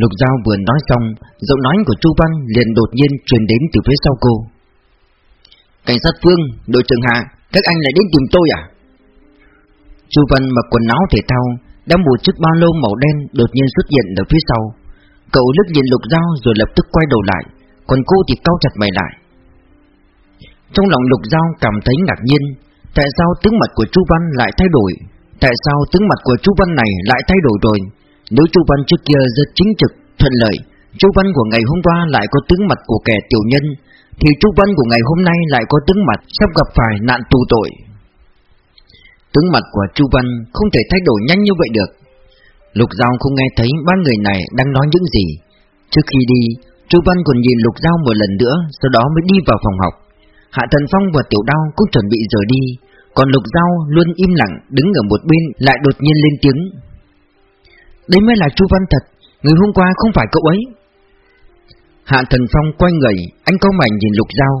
Lục Giao vừa nói xong, giọng nói của Chu Văn liền đột nhiên truyền đến từ phía sau cô. Cảnh sát Phương, đội trưởng Hạ, các anh lại đến tìm tôi à? Chu Văn mặc quần áo thể thao, đang một chiếc ba lô màu đen đột nhiên xuất hiện ở phía sau. Cậu lướt nhìn Lục Giao rồi lập tức quay đầu lại, còn cô thì cau chặt mày lại. Trong lòng Lục Giao cảm thấy ngạc nhiên, tại sao tướng mặt của Chu Văn lại thay đổi? Tại sao tướng mặt của Chu Văn này lại thay đổi rồi? Nếu Chu Văn trước kia rất chính trực, thuận lợi, Chu Văn của ngày hôm qua lại có tướng mặt của kẻ tiểu nhân, thì Chu Văn của ngày hôm nay lại có tướng mặt sắp gặp phải nạn tù tội. Tướng mặt của Chu Văn không thể thay đổi nhanh như vậy được. Lục Giao không nghe thấy ba người này đang nói những gì. Trước khi đi, Chu Văn còn nhìn Lục Giao một lần nữa, sau đó mới đi vào phòng học. Hạ Thần Phong và Tiểu Đao cũng chuẩn bị rời đi, còn Lục Giao luôn im lặng đứng ở một bên lại đột nhiên lên tiếng. Đấy mới là Chu Văn thật, người hôm qua không phải cậu ấy. Hạ Thần Phong quay người, anh câu mảnh nhìn Lục Giao.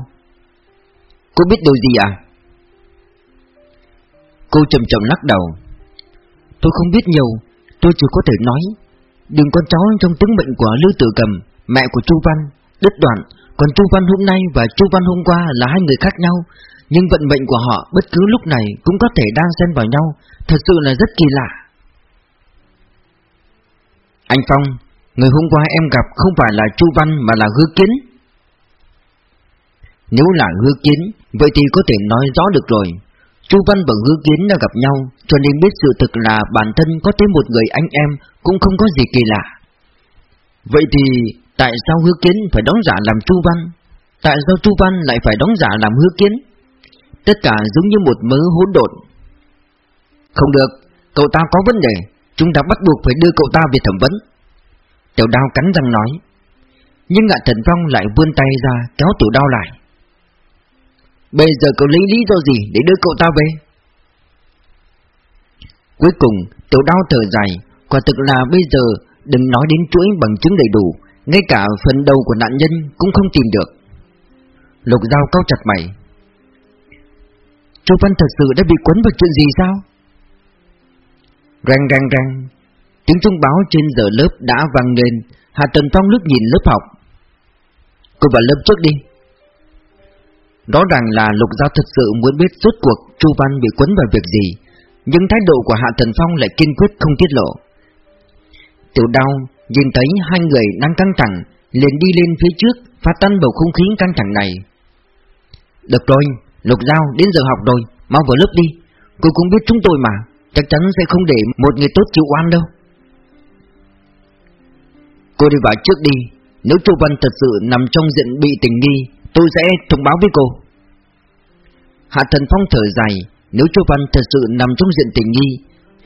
Cô biết điều gì à? Cô chậm chậm lắc đầu. Tôi không biết nhiều, tôi chỉ có thể nói. Đừng con cháu trong tướng mệnh của Lưu Tử Cầm, mẹ của Chu Văn, đứt đoạn. Còn Chu Văn hôm nay và Chu Văn hôm qua là hai người khác nhau, nhưng vận mệnh của họ bất cứ lúc này cũng có thể đang xen vào nhau, thật sự là rất kỳ lạ. Anh Phong, người hôm qua em gặp không phải là Chu Văn mà là Hứa Kiến. Nếu là Hứa Kiến, vậy thì có thể nói rõ được rồi. Chu Văn và Hứa Kiến đã gặp nhau, cho nên biết sự thực là bản thân có tới một người anh em cũng không có gì kỳ lạ. Vậy thì tại sao Hứa Kiến phải đóng giả làm Chu Văn? Tại sao Chu Văn lại phải đóng giả làm Hứa Kiến? Tất cả giống như một mớ hỗn độn. Không được, cậu ta có vấn đề, chúng ta bắt buộc phải đưa cậu ta về thẩm vấn. Tiểu đao cắn răng nói. Nhưng ngạ thần phong lại vươn tay ra kéo tiểu đao lại. Bây giờ cậu lấy lý do gì để đưa cậu ta về? Cuối cùng, tiểu đao thở dài, quả thực là bây giờ đừng nói đến chuỗi bằng chứng đầy đủ, ngay cả phần đầu của nạn nhân cũng không tìm được. Lục dao cao chặt mày. Chu Văn thật sự đã bị quấn vào chuyện gì sao? Răng răng răng, tiếng thông báo trên giờ lớp đã vang lên, hạ Tần Phong lướt nhìn lớp học. Cô vào lớp trước đi. Rõ ràng là Lục Giao thực sự muốn biết suốt cuộc Chu Văn bị quấn vào việc gì, nhưng thái độ của Hạ Thần Phong lại kiên quyết không tiết lộ. Tiểu đau nhìn thấy hai người đang căng thẳng, liền đi lên phía trước, phá tan bầu không khí căng thẳng này. Được rồi, Lục Giao đến giờ học rồi, mau vào lớp đi. Cô cũng biết chúng tôi mà, chắc chắn sẽ không để một người tốt chịu oan đâu. Cô đi vào trước đi, nếu Chu Văn thật sự nằm trong diện bị tình nghi, tôi sẽ thông báo với cô. Hạ Thần Phong thở dài, nếu Chu Văn thật sự nằm trong diện tình nghi,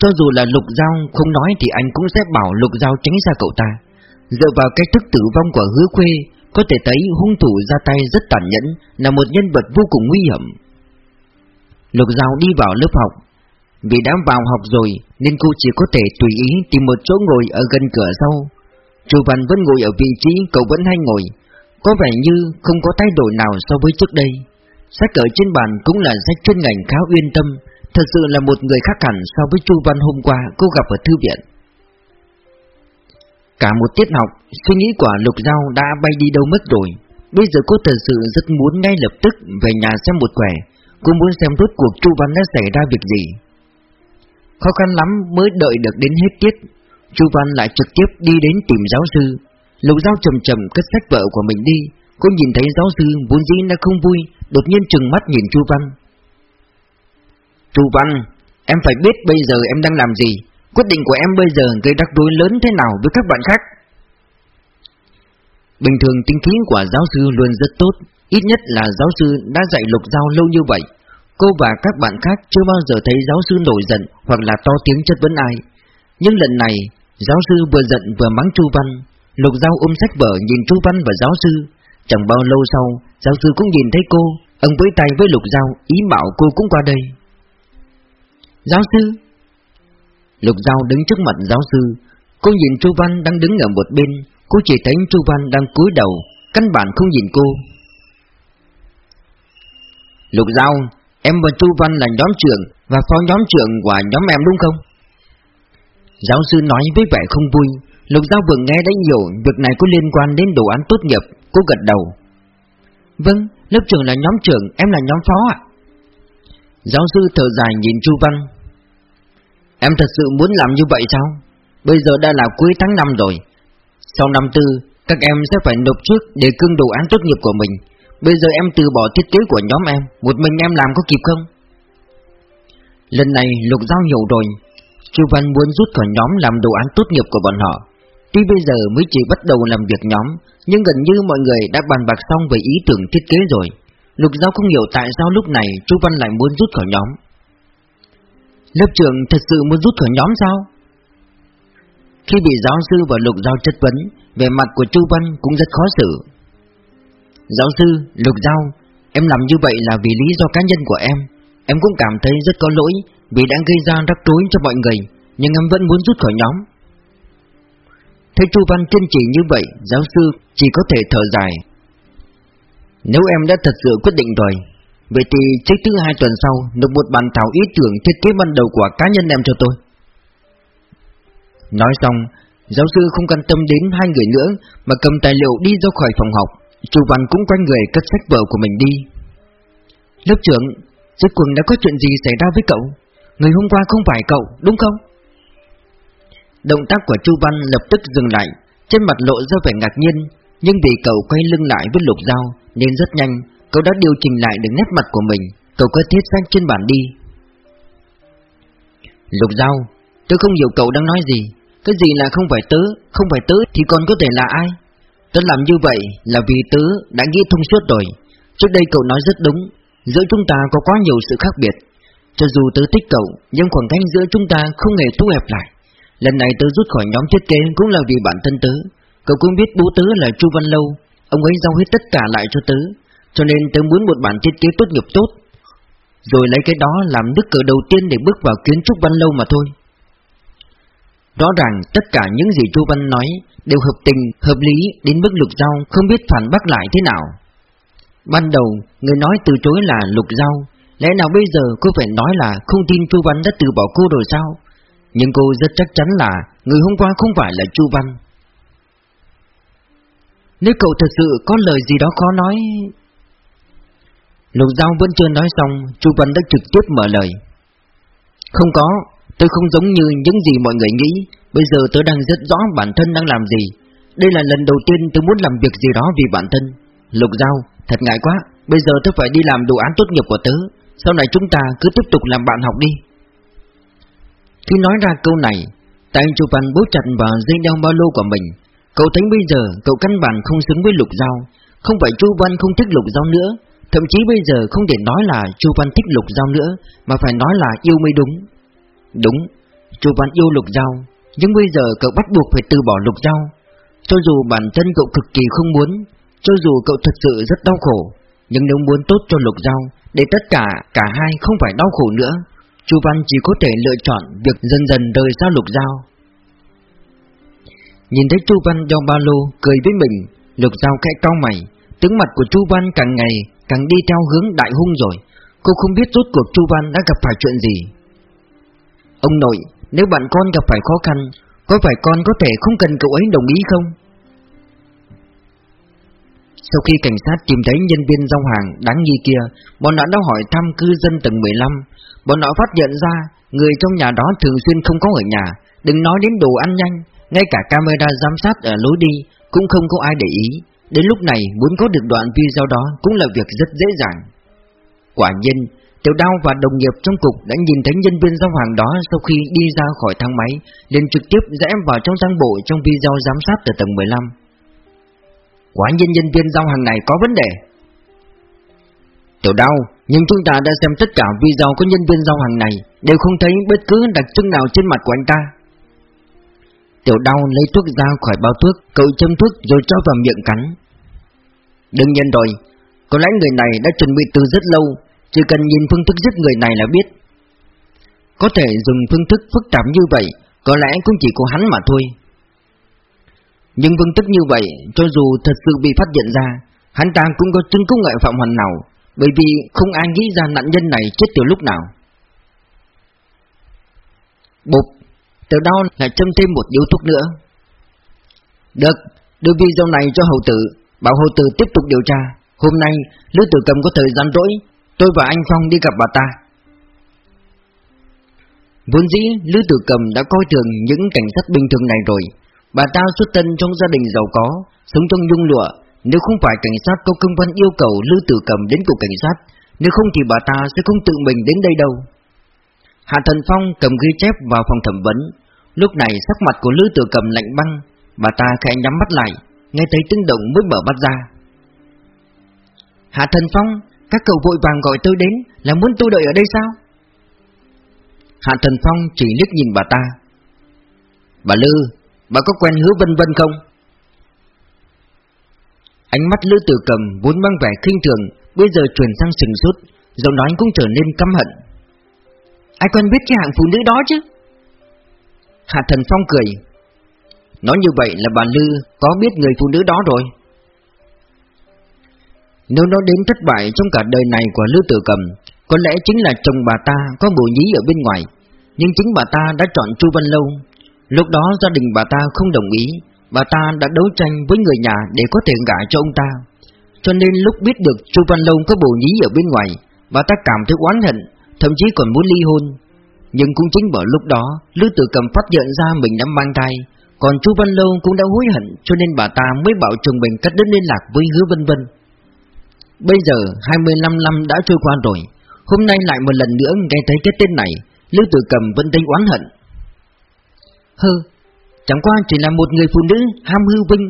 cho dù là Lục Giao không nói thì anh cũng sẽ bảo Lục Giao tránh xa cậu ta. Dựa vào cách thức tử vong của hứa khuê, có thể thấy hung thủ ra tay rất tàn nhẫn, là một nhân vật vô cùng nguy hiểm. Lục Giao đi vào lớp học, vì đã vào học rồi nên cô chỉ có thể tùy ý tìm một chỗ ngồi ở gần cửa sau. Chu Văn vẫn ngồi ở vị trí cậu vẫn hay ngồi, có vẻ như không có thay đổi nào so với trước đây. Sách ở trên bàn cũng là sách chuyên ngành khá uyên tâm, thật sự là một người khác hẳn so với Chu Văn hôm qua cô gặp ở thư viện. Cả một tiết học, suy nghĩ của Lục Giao đã bay đi đâu mất rồi. Bây giờ cô thật sự rất muốn ngay lập tức về nhà xem một quẻ. Cô muốn xem rốt cuộc Chu Văn đã xảy ra việc gì. Khó khăn lắm mới đợi được đến hết tiết. Chu Văn lại trực tiếp đi đến tìm giáo sư. Lục Giao trầm trầm cất sách vợ của mình đi. Cô nhìn thấy giáo sư vốn dĩ đã không vui, đột nhiên trừng mắt nhìn Chu Văn. Chu Văn, em phải biết bây giờ em đang làm gì. Quyết định của em bây giờ gây rắc rối lớn thế nào với các bạn khác? Bình thường tinh khí của giáo sư luôn rất tốt, ít nhất là giáo sư đã dạy lục giao lâu như vậy. Cô và các bạn khác chưa bao giờ thấy giáo sư nổi giận hoặc là to tiếng chất vấn ai. Nhưng lần này, giáo sư vừa giận vừa mắng Chu Văn. Lục Giao ôm sách vở nhìn Chu Văn và giáo sư. Chẳng bao lâu sau, giáo sư cũng nhìn thấy cô. Ông với tay với Lục Giao, ý bảo cô cũng qua đây. Giáo sư, Lục Giao đứng trước mặt giáo sư Cô nhìn Chu Văn đang đứng ở một bên Cô chỉ thấy Chu Văn đang cúi đầu Căn bản không nhìn cô Lục Giao Em và Chu Văn là nhóm trưởng Và phó nhóm trưởng của nhóm em đúng không? Giáo sư nói với vẻ không vui Lục Giao vừa nghe đã hiểu việc này có liên quan đến đồ án tốt nghiệp, cô gật đầu. Vâng, lớp trưởng là nhóm trưởng, em là nhóm phó ạ. Giáo sư thở dài nhìn Chu Văn. Em thật sự muốn làm như vậy sao? Bây giờ đã là cuối tháng 5 rồi. Sau năm tư, các em sẽ phải nộp trước để cưng đồ án tốt nghiệp của mình. Bây giờ em từ bỏ thiết kế của nhóm em, một mình em làm có kịp không? Lần này Lục Giao hiểu rồi, Chu Văn muốn rút khỏi nhóm làm đồ án tốt nghiệp của bọn họ. Tuy bây giờ mới chỉ bắt đầu làm việc nhóm, nhưng gần như mọi người đã bàn bạc xong về ý tưởng thiết kế rồi. Lục Giao không hiểu tại sao lúc này Chu Văn lại muốn rút khỏi nhóm. Lớp trưởng thật sự muốn rút khỏi nhóm sao? Khi bị giáo sư và Lục Giao chất vấn, về mặt của Chu Văn cũng rất khó xử. Giáo sư, Lục Giao, em làm như vậy là vì lý do cá nhân của em. Em cũng cảm thấy rất có lỗi vì đã gây ra rắc rối cho mọi người, nhưng em vẫn muốn rút khỏi nhóm. Thấy Chu Văn kiên trì như vậy, giáo sư chỉ có thể thở dài. Nếu em đã thật sự quyết định rồi, vậy thì trước thứ hai tuần sau nộp một bản thảo ý tưởng thiết kế ban đầu của cá nhân em cho tôi. Nói xong, giáo sư không quan tâm đến hai người nữa mà cầm tài liệu đi ra khỏi phòng học. Chu Văn cũng quay người cất sách vở của mình đi. Lớp trưởng, Rốt cuộc đã có chuyện gì xảy ra với cậu? Người hôm qua không phải cậu đúng không? Động tác của Chu Văn lập tức dừng lại Trên mặt lộ ra vẻ ngạc nhiên Nhưng vì cậu quay lưng lại với lục dao Nên rất nhanh Cậu đã điều chỉnh lại được nét mặt của mình Cậu có thiết sách trên bàn đi. Lục dao Tôi không hiểu cậu đang nói gì Cái gì là không phải tớ Không phải tớ thì còn có thể là ai? Tớ làm như vậy là vì tớ đã nghĩ thông suốt rồi. Trước đây cậu nói rất đúng, Giữa chúng ta có quá nhiều sự khác biệt. Cho dù tớ thích cậu, Nhưng khoảng cách giữa chúng ta không hề thu hẹp lại. Lần này tớ rút khỏi nhóm thiết kế Cũng là vì bản thân tớ. Cậu cũng biết bố tớ là Chu Văn Lâu, Ông ấy giao hết tất cả lại cho tớ, Cho nên tớ muốn một bản thiết kế tốt nghiệp tốt. Rồi lấy cái đó làm nước cờ đầu tiên Để bước vào kiến trúc Văn Lâu mà thôi. Rõ ràng tất cả những gì Chu Văn nói Đều hợp tình, hợp lý Đến mức lục giao không biết phản bác lại thế nào. Ban đầu, người nói từ chối là lục giao Lẽ nào bây giờ cô phải nói là không tin Chu Văn đã từ bỏ cô rồi sao? Nhưng cô rất chắc chắn là người hôm qua không phải là Chu Văn. Nếu cậu thật sự có lời gì đó khó nói. Lục Giao vẫn chưa nói xong Chu Văn đã trực tiếp mở lời. Không có Tôi không giống như những gì mọi người nghĩ. Bây giờ tôi đang rất rõ bản thân đang làm gì. Đây là lần đầu tiên tôi muốn làm việc gì đó vì bản thân. Lục Giao Thật ngại quá, bây giờ tôi phải đi làm đồ án tốt nghiệp của tớ. Sau này chúng ta cứ tiếp tục làm bạn học đi. Khi nói ra câu này Tay chu văn bố chặt vào dây đeo ba lô của mình. Cậu thấy bây giờ cậu căn bản không xứng với lục giao. Không phải chu văn không thích lục giao nữa Thậm chí bây giờ không thể nói là chu văn thích lục giao nữa Mà phải nói là yêu mới đúng. Đúng, chu văn yêu lục giao Nhưng bây giờ cậu bắt buộc phải từ bỏ lục giao. Cho dù bản thân cậu cực kỳ không muốn cho dù cậu thật sự rất đau khổ Nhưng nếu muốn tốt cho Lục Giao Để tất cả cả hai không phải đau khổ nữa Chu Văn chỉ có thể lựa chọn Việc dần dần rời xa Lục Giao. Nhìn thấy Chu Văn đeo ba lô Cười với mình Lục Giao khẽ cau mày Tướng mặt của Chu Văn càng ngày càng đi theo hướng đại hung rồi. Cô không biết rốt cuộc Chu Văn đã gặp phải chuyện gì. Ông nội Nếu bạn con gặp phải khó khăn Có phải con có thể không cần cậu ấy đồng ý không sau khi cảnh sát tìm thấy nhân viên giao hàng đáng nghi kia, bọn họ đã hỏi thăm cư dân tầng 15. Bọn họ phát hiện ra người trong nhà đó thường xuyên không có ở nhà, đừng nói đến đồ ăn nhanh, ngay cả camera giám sát ở lối đi cũng không có ai để ý. Đến lúc này muốn có được đoạn video đó cũng là việc rất dễ dàng. Quả nhiên, Tiểu Đao và đồng nghiệp trong cục đã nhìn thấy nhân viên giao hàng đó sau khi đi ra khỏi thang máy, liền trực tiếp rẽ vào trong thang bộ trong video giám sát ở tầng 15. Quả nhiên nhân viên giao hàng này có vấn đề. Tiểu Đao, Nhưng chúng ta đã xem tất cả video của nhân viên giao hàng này Đều không thấy bất cứ đặc trưng nào trên mặt của anh ta. Tiểu đau lấy thuốc ra khỏi bao thuốc Cậu châm thuốc rồi cho vào miệng cắn. Đương nhiên rồi Có lẽ người này đã chuẩn bị từ rất lâu chỉ cần nhìn phương thức giết người này là biết Có thể dùng phương thức phức tạp như vậy Có lẽ cũng chỉ có hắn mà thôi nhưng phương thức như vậy, cho dù thật sự bị phát hiện ra, hắn ta cũng có chứng cứ ngại phạm hoàn nào, bởi vì không ai nghĩ ra nạn nhân này chết từ lúc nào. Bụp, từ đó lại châm thêm một điếu thuốc nữa. Được, đưa video này cho hậu tử, bảo hậu tử tiếp tục điều tra. Hôm nay, Lữ Tử Cầm có thời gian rỗi, tôi và anh Phong đi gặp bà ta. Vốn dĩ, Lữ Tử Cầm đã coi thường những cảnh sát bình thường này rồi. Bà ta xuất thân trong gia đình giàu có, sống trong dung lụa. Nếu không phải cảnh sát có công văn yêu cầu Lữ Tử Cầm đến cục cảnh sát, nếu không thì bà ta sẽ không tự mình đến đây đâu. Hạ Thần Phong cầm ghi chép vào phòng thẩm vấn. Lúc này sắc mặt của Lữ Tử Cầm lạnh băng, bà ta khẽ nhắm mắt lại, nghe thấy tiếng động mới mở mắt ra. Hạ Thần Phong, các cậu vội vàng gọi tôi đến là muốn tôi đợi ở đây sao? Hạ Thần Phong chỉ liếc nhìn bà ta. Bà Lư, bà có quen hứa vân vân không? Ánh mắt lư Tử Cầm vốn mang vẻ khinh thường, bây giờ chuyển sang sừng sút giọng nói cũng trở nên căm hận. Ai quen biết cái hạng phụ nữ đó chứ? Hạ Thần Phong cười. Nói như vậy là bà Lư có biết người phụ nữ đó rồi. Nếu nó đến thất bại trong cả đời này của Lưu Tử Cầm, có lẽ chính là chồng bà ta có bồ nhí ở bên ngoài, nhưng chính bà ta đã chọn Chu Văn Lâu. Lúc đó gia đình bà ta không đồng ý, bà ta đã đấu tranh với người nhà để có thể gả cho ông ta. Cho nên lúc biết được Chu Văn Lâu có bồ nhí ở bên ngoài, bà ta cảm thấy oán hận, thậm chí còn muốn ly hôn. Nhưng cũng chính bởi lúc đó, Lưu Tử Cầm phát hiện ra mình đã mang thai, còn Chu Văn Lâu cũng đã hối hận, cho nên bà ta mới bảo chồng mình cắt đứt liên lạc với Hứa Vân Vân. Bây giờ 25 năm đã trôi qua rồi, hôm nay lại một lần nữa nghe thấy cái tên này, Lưu Tử Cầm vẫn thấy oán hận. Hừ, chẳng qua chỉ là một người phụ nữ ham hư vinh,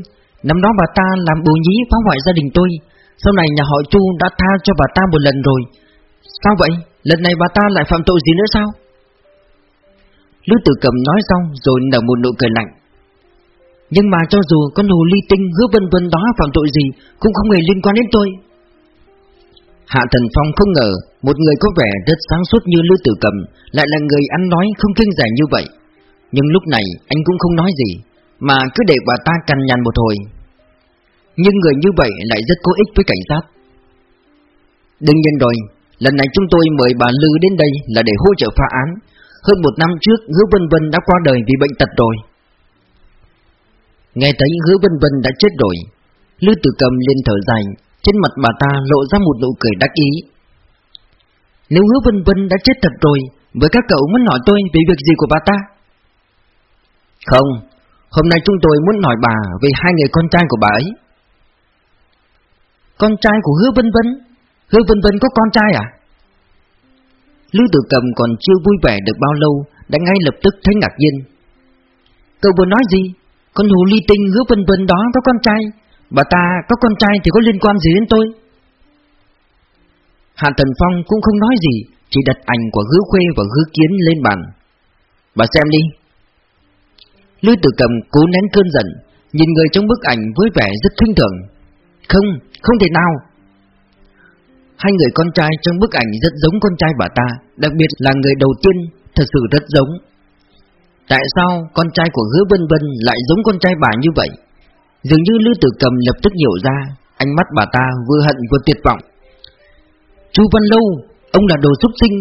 năm đó bà ta làm bồ nhí phá hoại gia đình tôi, sau này nhà họ Chu đã tha cho bà ta một lần rồi. Sao vậy? Lần này bà ta lại phạm tội gì nữa sao? Lữ tử cầm nói xong rồi nở một nụ cười lạnh Nhưng mà cho dù con hồ ly tinh hứa vân vân đó phạm tội gì Cũng không hề liên quan đến tôi Hạ Thần Phong không ngờ Một người có vẻ rất sáng suốt như Lưu Tử Cầm Lại là người ăn nói không kiêng rẻ như vậy. Nhưng lúc này anh cũng không nói gì, Mà cứ để bà ta cằn nhằn một hồi. Nhưng người như vậy lại rất có ích với cảnh sát. Đương nhiên rồi, Lần này chúng tôi mời bà Lư đến đây là để hỗ trợ phá án. Hơn một năm trước, Hứa Vân Vân đã qua đời vì bệnh tật rồi. Nghe thấy Hứa Vân Vân đã chết rồi Lư Tử Cầm lên thở dài. Trên mặt bà ta lộ ra một nụ cười đắc ý. Nếu Hứa Vân Vân đã chết thật rồi, Với các cậu muốn hỏi tôi về việc gì của bà ta? Không, Hôm nay chúng tôi muốn hỏi bà về hai người con trai của bà ấy. Con trai của Hứa Vân Vân? Hứa Vân Vân có con trai à? Lưu Tử Cầm còn chưa vui vẻ được bao lâu, Đã ngay lập tức thấy ngạc nhiên. Cậu vừa nói gì? Con hồ ly tinh hứa vân vân đó có con trai Bà ta có con trai thì có liên quan gì đến tôi? Hạ Thần Phong cũng không nói gì Chỉ đặt ảnh của hứa khuê và hứa kiến lên bàn. Bà xem đi. Lưu Tử Cầm cố nén cơn giận Nhìn người trong bức ảnh với vẻ rất khinh thường. Không, không thể nào. Hai người con trai trong bức ảnh rất giống con trai bà ta Đặc biệt là người đầu tiên Thật sự rất giống. Tại sao con trai của hứa vân vân Lại giống con trai bà như vậy? Dường như Lưu Tử Cầm lập tức hiểu ra, Ánh mắt bà ta vừa hận vừa tuyệt vọng. Chu Văn Lâu, Ông là đồ xuất sinh,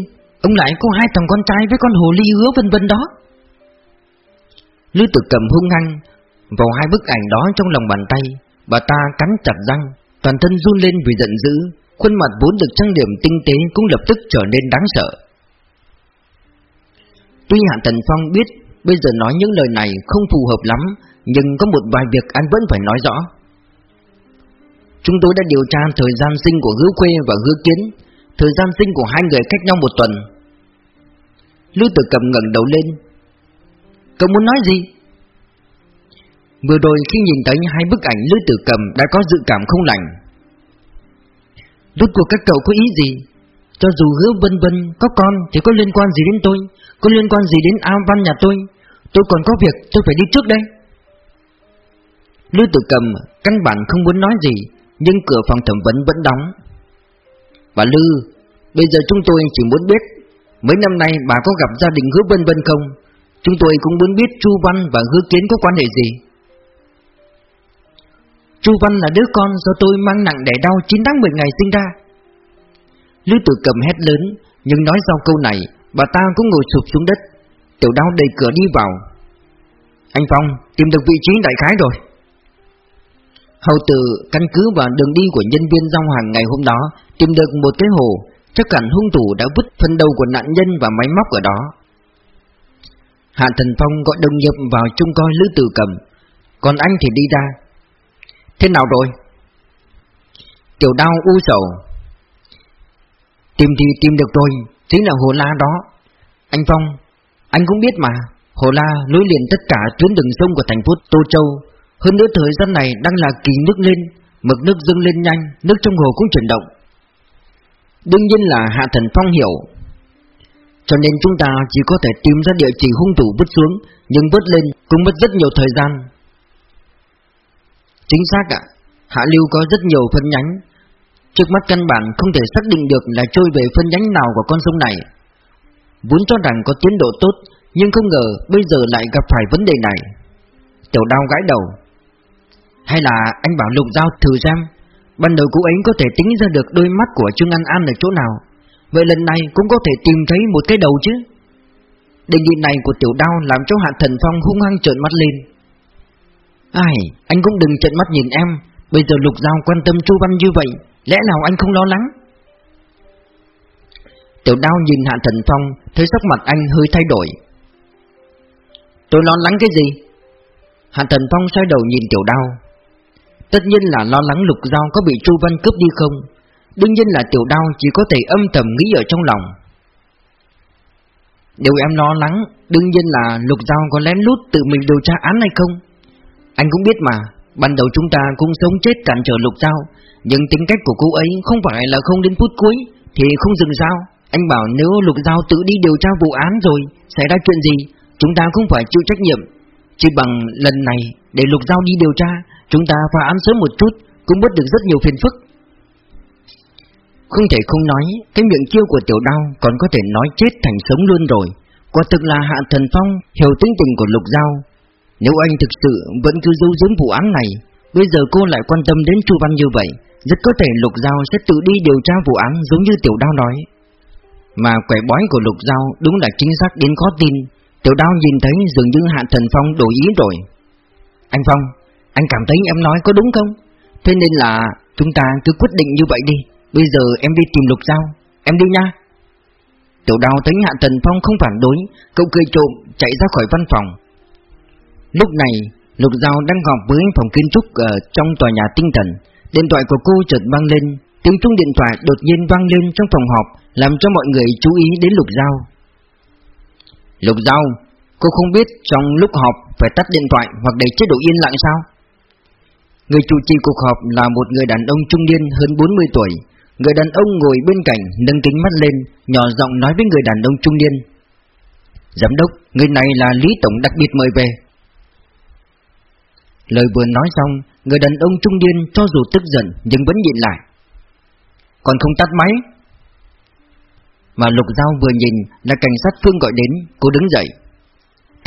Ông lại có hai thằng con trai với con hồ ly hứa vân vân đó. Lưu Tử Cầm hung hăng, Vào hai bức ảnh đó trong lòng bàn tay, Bà ta cắn chặt răng, Toàn thân run lên vì giận dữ, Khuôn mặt vốn được trang điểm tinh tế cũng lập tức trở nên đáng sợ. Tuy Hạ Tần Phong biết bây giờ nói những lời này không phù hợp lắm nhưng có một vài việc anh vẫn phải nói rõ. Chúng tôi đã điều tra thời gian sinh của hứa khuê và hứa kiến, Thời gian sinh của hai người cách nhau một tuần. Lưu Tử Cầm ngẩng đầu lên. Cậu muốn nói gì? Vừa rồi khi nhìn thấy hai bức ảnh Lưu Tử Cầm đã có dự cảm không lành. Rốt cuộc các cậu có ý gì? Cho dù hứa vân vân có con Thì có liên quan gì đến tôi? Có liên quan gì đến ao văn nhà tôi? Tôi còn có việc, tôi phải đi trước đây. Lưu tử cầm Căn bản không muốn nói gì, Nhưng cửa phòng thẩm vấn vẫn đóng. Bà Lư, Bây giờ chúng tôi chỉ muốn biết, Mấy năm nay bà có gặp gia đình hứa vân vân không? Chúng tôi cũng muốn biết Chu Văn và hứa kiến có quan hệ gì. Chu Văn là đứa con do tôi mang nặng đẻ đau 9 tháng 10 ngày sinh ra. Lưu tử cầm hét lớn, Nhưng nói sau câu này, Bà ta cũng ngồi sụp xuống đất. Tiểu đau đẩy cửa đi vào. Anh Phong, tìm được vị trí đại khái rồi. Hầu tử căn cứ vào đường đi của nhân viên giao hàng ngày hôm đó, Tìm được một cái hồ. Chắc hẳn hung thủ đã vứt phần đầu của nạn nhân và máy móc ở đó. Hạ Thần Phong gọi đồng nghiệp vào chung coi Lữ Tử Cầm. Còn anh thì đi ra. Thế nào rồi? Tiểu đau u sầu. Tìm thì tìm được rồi. Chính là Hồ La đó. Anh Phong, Anh cũng biết mà. Hồ La nối liền tất cả tuyến đường sông của thành phố Tô Châu. Hơn nữa thời gian này đang là kỳ nước lên, Mực nước dâng lên nhanh, Nước trong hồ cũng chuyển động. Đương nhiên là Hạ Thần Phong hiểu. Cho nên chúng ta chỉ có thể tìm ra địa chỉ hung thủ vứt xuống, Nhưng vứt lên cũng mất rất nhiều thời gian. Chính xác ạ, Hạ Lưu có rất nhiều phân nhánh. Trước mắt căn bản không thể xác định được là trôi về phân nhánh nào của con sông này. Vốn cho rằng có tiến độ tốt, Nhưng không ngờ bây giờ lại gặp phải vấn đề này. Tiểu đau gãi đầu. Hay là anh bảo Lục Giao thử xem Ban đầu cô ấy có thể tính ra được đôi mắt của Trương An An ở chỗ nào. Vậy lần này cũng có thể tìm thấy một cái đầu chứ. Đề nghị này của tiểu đao làm cho Hạ Thần Phong hung hăng trợn mắt lên. Ai, anh cũng đừng trợn mắt nhìn em. Bây giờ Lục Giao quan tâm Chu Văn như vậy Lẽ nào anh không lo lắng? Tiểu đao nhìn Hạ Thần Phong Thấy sắc mặt anh hơi thay đổi. Tôi lo lắng cái gì? Hạ Thần Phong xoay đầu nhìn tiểu đao. Tất nhiên là lo lắng Lục Giao có bị Chu Văn cướp đi không? Đương nhiên là tiểu đao chỉ có thể âm thầm nghĩ ở trong lòng. Điều em lo lắng, Đương nhiên là Lục Giao có lén lút tự mình điều tra án hay không? Anh cũng biết mà, Ban đầu chúng ta cũng sống chết cản trở Lục Giao, Nhưng tính cách của cô ấy không phải là không đến phút cuối, Thì không dừng sao. Anh bảo nếu Lục Giao tự đi điều tra vụ án rồi, Xảy ra chuyện gì, Chúng ta không phải chịu trách nhiệm. Chỉ bằng lần này để Lục Giao đi điều tra, Chúng ta phá án sớm một chút, Cũng bớt được rất nhiều phiền phức. Không thể không nói, Cái miệng chiêu của tiểu đao Còn có thể nói chết thành sống luôn rồi. Quả thực là Hạ Thần Phong, Hiểu tính tình của Lục Giao. Nếu anh thực sự vẫn cứ giấu giếm vụ án này, Bây giờ cô lại quan tâm đến Chu Văn như vậy, Rất có thể Lục Giao sẽ tự đi điều tra vụ án Giống như tiểu đao nói. Mà quẻ bói của Lục Giao Đúng là chính xác đến khó tin. Tiểu đao nhìn thấy dường như Hạ Thần Phong đổi ý rồi. Anh Phong, anh cảm thấy em nói có đúng không? Thế nên là chúng ta cứ quyết định như vậy đi. Bây giờ em đi tìm Lục Giao. Em đi nha. Tiểu đào thấy Hạ Tần Phong không phản đối, Cậu cười trộm, chạy ra khỏi văn phòng. Lúc này, Lục Giao đang họp với phòng kiến trúc ở trong tòa nhà tinh thần. Điện thoại của cô chợt vang lên, Tiếng chuông điện thoại đột nhiên vang lên trong phòng họp, Làm cho mọi người chú ý đến Lục Giao. Lục Giao Cô không biết trong lúc họp phải tắt điện thoại hoặc để chế độ yên lặng sao? Người chủ trì cuộc họp là một người đàn ông trung niên hơn 40 tuổi. Người đàn ông ngồi bên cạnh nâng kính mắt lên, nhỏ giọng nói với người đàn ông trung niên. Giám đốc, người này là Lý Tổng đặc biệt mời về. Lời vừa nói xong, người đàn ông trung niên cho dù tức giận nhưng vẫn nhịn lại. Còn không tắt máy. Mà Lục Giao vừa nhìn là cảnh sát Phương gọi đến, cô đứng dậy.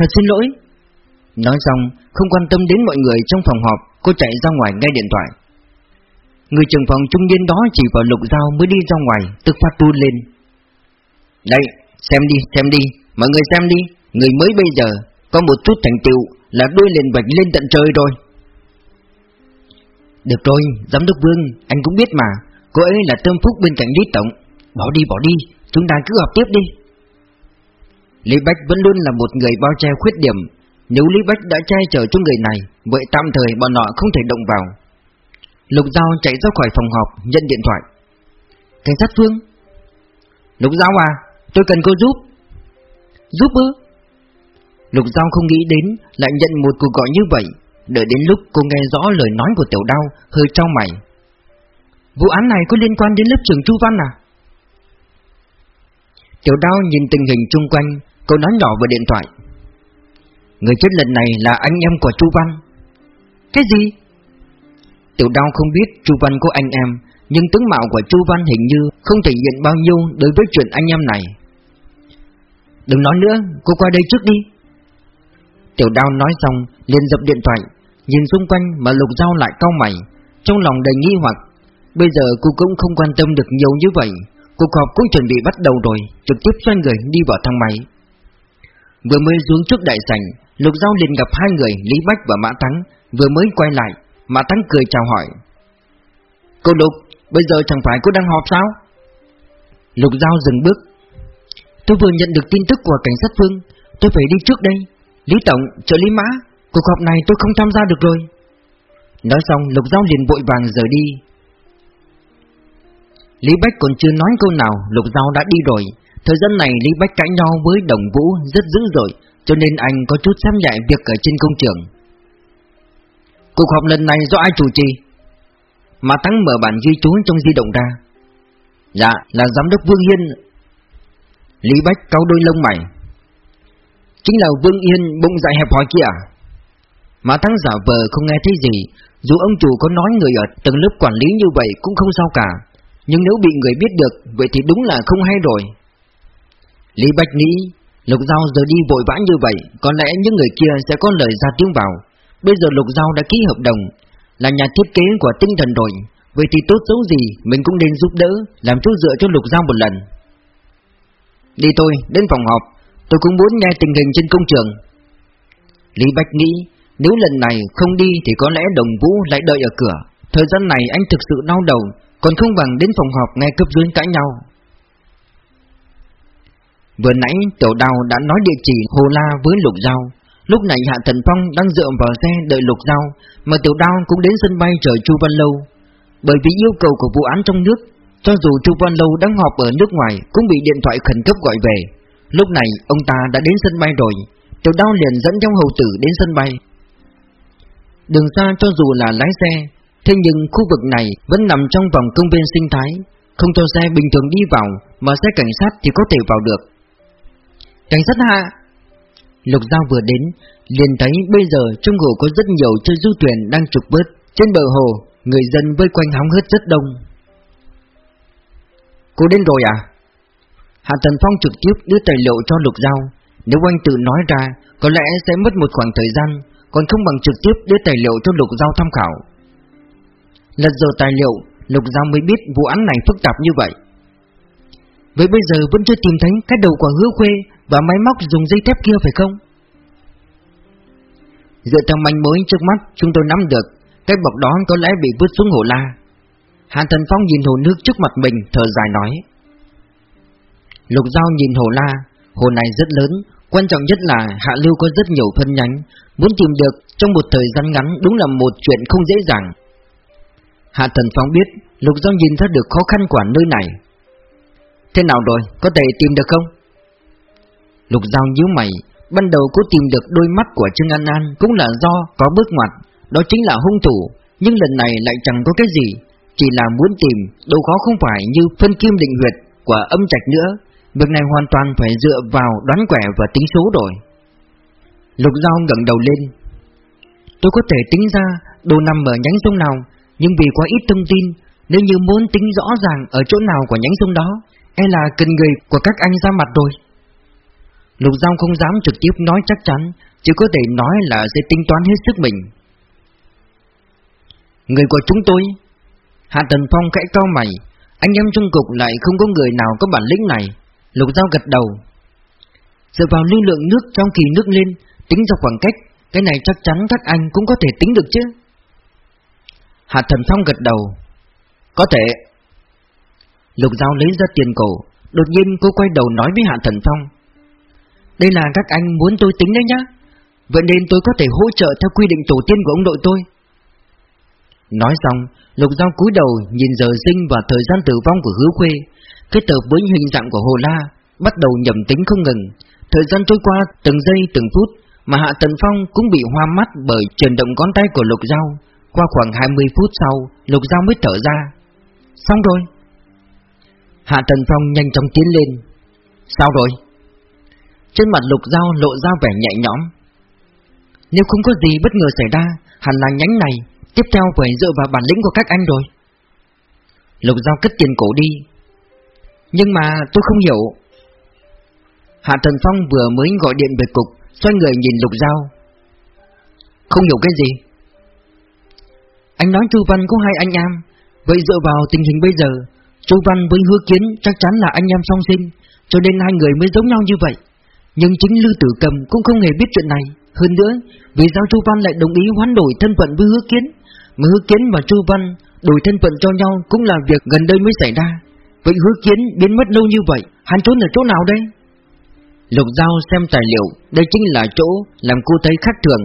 Thật xin lỗi. Nói xong, không quan tâm đến mọi người trong phòng họp, Cô chạy ra ngoài ngay điện thoại. Người trưởng phòng trung niên đó chỉ vào lục dao mới đi ra ngoài Tức phát tu lên. Đây, xem đi, xem đi. Mọi người xem đi. Người mới bây giờ Có một chút thành tựu Là đuôi lên vạch lên tận trời rồi. Được rồi, giám đốc Vương Anh cũng biết mà. Cô ấy là tâm phúc bên cạnh Lý Tổng. Bỏ đi, bỏ đi. Chúng ta cứ học tiếp đi Lý Bách vẫn luôn là một người bao che khuyết điểm. Nếu Lý Bách đã che chở cho người này, Vậy tạm thời bọn họ không thể động vào. Lục Giao chạy ra khỏi phòng họp, Nhận điện thoại. Cảnh sát Phương. Lục Giao à Tôi cần cô giúp. Giúp ư? Lục Giao không nghĩ đến Lại nhận một cuộc gọi như vậy. Đợi đến lúc cô nghe rõ lời nói của Tiểu Đao, Hơi trao mày. Vụ án này có liên quan đến lớp trưởng Chu Văn à? Tiểu Đao nhìn tình hình chung quanh Cô nói nhỏ vào điện thoại. Người chết lần này là anh em của Chu Văn. Cái gì? Tiểu đau không biết Chu Văn có anh em, Nhưng tướng mạo của Chu Văn hình như Không thể hiện bao nhiêu đối với chuyện anh em này. Đừng nói nữa, Cô qua đây trước đi. Tiểu đao nói xong, liền dập điện thoại, Nhìn xung quanh mà lục dao lại cau mày, Trong lòng đầy nghi hoặc. Bây giờ cô cũng không quan tâm được nhiều như vậy, Cuộc họp cũng chuẩn bị bắt đầu rồi, Trực tiếp xoay người đi vào thang máy. Vừa mới xuống trước đại sảnh Lục Giao liền gặp hai người Lý Bách và Mã Thắng Vừa mới quay lại. Mã Thắng cười chào hỏi. Cô Lục, bây giờ chẳng phải cô đang họp sao? Lục Giao dừng bước. Tôi vừa nhận được tin tức của cảnh sát Phương Tôi phải đi trước đây. Lý Tổng, trợ lý Mã Cuộc họp này tôi không tham gia được rồi. Nói xong Lục Giao liền vội vàng rời đi. Lý Bách còn chưa nói câu nào Lục Giao đã đi rồi. Thời gian này Lý Bách cãi nhau với Đồng Vũ rất dữ dội, Cho nên anh có chút xem nhạy việc ở trên công trường. Cuộc họp lần này do ai chủ trì? Mà Thắng mở bản ghi chú trong di động ra. Dạ là giám đốc Vương Hiên. Lý Bách cau đôi lông mày. Chính là Vương Yên bụng dạ hẹp hỏi kia? À? Mà Thắng giả vờ không nghe thấy gì, Dù ông chủ có nói người ở tầng lớp quản lý như vậy cũng không sao cả. Nhưng nếu bị người biết được, Vậy thì đúng là không hay rồi. Lý Bách nghĩ, Lục Giao giờ đi vội vã như vậy, Có lẽ những người kia sẽ có lời ra tiếng vào. Bây giờ Lục Giao đã ký hợp đồng, Là nhà thiết kế của tinh thần rồi Vậy thì tốt xấu gì, Mình cũng nên giúp đỡ, Làm chỗ dựa cho Lục Giao một lần. Đi tôi đến phòng họp, Tôi cũng muốn nghe tình hình trên công trường. Lý Bách nghĩ, Nếu lần này không đi thì có lẽ đồng vũ lại đợi ở cửa. Thời gian này anh thực sự đau đầu, Còn không bằng đến phòng họp nghe cấp dưới cãi nhau. Vừa nãy Tiểu Đào đã nói địa chỉ Hồ La với Lục Giao. Lúc này Hạ Thần Phong đang dựa vào xe đợi Lục Giao, Mà Tiểu Đào cũng đến sân bay chờ Chu Văn Lâu. Bởi vì yêu cầu của vụ án trong nước, Cho dù Chu Văn Lâu đang họp ở nước ngoài Cũng bị điện thoại khẩn cấp gọi về. Lúc này ông ta đã đến sân bay rồi, Tiểu Đao liền dẫn trong hầu tử đến sân bay. Đường xa cho dù là lái xe, Thế nhưng khu vực này vẫn nằm trong vòng công viên sinh thái. Không cho xe bình thường đi vào, Mà xe cảnh sát thì có thể vào được. Cảnh sát hạ. Lục Giao vừa đến, liền thấy bây giờ trong hồ có rất nhiều chơi du thuyền đang trục vớt. Trên bờ hồ, Người dân vây quanh hóng hớt rất đông. Cô đến rồi à? Hạ Tần Phong trực tiếp đưa tài liệu cho Lục Giao. Nếu anh tự nói ra, Có lẽ sẽ mất một khoảng thời gian, Còn không bằng trực tiếp đưa tài liệu cho Lục Giao tham khảo. Lật giờ tài liệu, Lục Giao mới biết vụ án này phức tạp như vậy. Vậy bây giờ vẫn chưa tìm thấy cái đầu của hứa khuê và máy móc dùng dây thép kia phải không? Dựa theo manh mối trước mắt Chúng tôi nắm được. Cái bọc đó có lẽ bị vứt xuống hồ la. Hàn Thần Phong nhìn hồ nước trước mặt mình Thở dài nói. Lục Giao nhìn hồ la, hồ này rất lớn, quan trọng nhất là hạ lưu có rất nhiều phân nhánh, muốn tìm được trong một thời gian ngắn đúng là một chuyện không dễ dàng. Hạ Thần Phong biết, Lục Giao nhìn ra được khó khăn của nơi này. Thế nào rồi, có thể tìm được không? Lục Giao nhíu mày, ban đầu cố tìm được đôi mắt của Trương An An cũng là do có bước ngoặt, đó chính là hung thủ, nhưng lần này lại chẳng có cái gì, chỉ là muốn tìm, đâu khó không phải như phân kim định huyệt của âm trạch nữa, Việc này hoàn toàn phải dựa vào đoán quẻ và tính số rồi. Lục Giao ngẩng đầu lên Tôi có thể tính ra đồ nằm ở nhánh sông nào Nhưng vì quá ít thông tin Nếu như muốn tính rõ ràng ở chỗ nào của nhánh sông đó E là cần người của các anh ra mặt rồi. Lục Giao không dám trực tiếp nói chắc chắn, Chỉ có thể nói là sẽ tính toán hết sức mình. Người của chúng tôi, Hạ Tần Phong khẽ cao mày, Anh em trung cục lại không có người nào có bản lĩnh này. Lục Giao gật đầu. Dựa vào lưu lượng nước trong kỳ nước lên, Tính ra khoảng cách, Cái này chắc chắn các anh cũng có thể tính được chứ. Hạ Thần Phong gật đầu. Có thể. Lục Giao lấy ra tiền cổ, Đột nhiên cô quay đầu nói với Hạ Thần Phong. Đây là các anh muốn tôi tính đấy nhá. Vậy nên tôi có thể hỗ trợ theo quy định tổ tiên của ông đội tôi. Nói xong, Lục Giao cúi đầu nhìn giờ sinh và thời gian tử vong của hứa khuê. Kết hợp với hình dạng của Hồ La, Bắt đầu nhầm tính không ngừng. Thời gian trôi qua từng giây, từng phút, Mà Hạ Tần Phong cũng bị hoa mắt Bởi chuyển động ngón tay của Lục Giao. Qua khoảng 20 phút sau, Lục Giao mới thở ra. Xong rồi. Hạ Tần Phong nhanh chóng tiến lên. Sao rồi? Trên mặt Lục Giao lộ ra vẻ nhẹ nhõm. Nếu không có gì bất ngờ xảy ra, Hẳn là nhánh này Tiếp theo phải dựa vào bản lĩnh của các anh rồi. Lục Giao cất tiền cổ đi. Nhưng mà tôi không hiểu. Hạ Thần Phong vừa mới gọi điện về cục, Xoay người nhìn Lục Giao Không hiểu cái gì. Anh nói Chu Văn có hai anh em. Vậy dựa vào tình hình bây giờ, Chu Văn với Hứa Kiến chắc chắn là anh em song sinh, Cho nên hai người mới giống nhau như vậy. Nhưng chính Lưu Tử Cầm cũng không hề biết chuyện này Hơn nữa Vì sao Chu Văn lại đồng ý hoán đổi thân phận với Hứa Kiến Mà hứa kiến và Chu Văn đổi thân phận cho nhau cũng là việc gần đây mới xảy ra. Vậy hứa kiến biến mất lâu như vậy, hắn trốn ở chỗ nào đây? Lục Giao xem tài liệu, đây chính là chỗ làm cô thấy khác thường.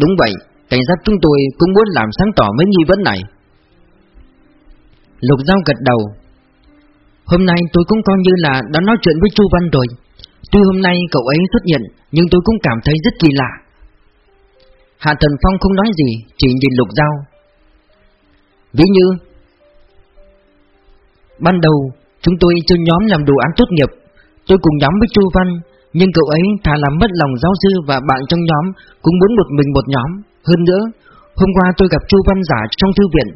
Đúng vậy, cảnh sát chúng tôi cũng muốn làm sáng tỏ mấy nghi vấn này. Lục Giao gật đầu. Hôm nay tôi cũng coi như là đã nói chuyện với Chu Văn rồi. Tuy hôm nay cậu ấy xuất hiện, nhưng tôi cũng cảm thấy rất kỳ lạ. Hạ Thần Phong không nói gì, chỉ nhìn Lục Giao. Ví như, ban đầu chúng tôi chưa nhóm làm đồ án tốt nghiệp, tôi cùng nhóm với Chu Văn, nhưng cậu ấy thà làm mất lòng giáo sư và bạn trong nhóm cũng muốn một mình một nhóm. Hơn nữa, hôm qua tôi gặp Chu Văn giả trong thư viện,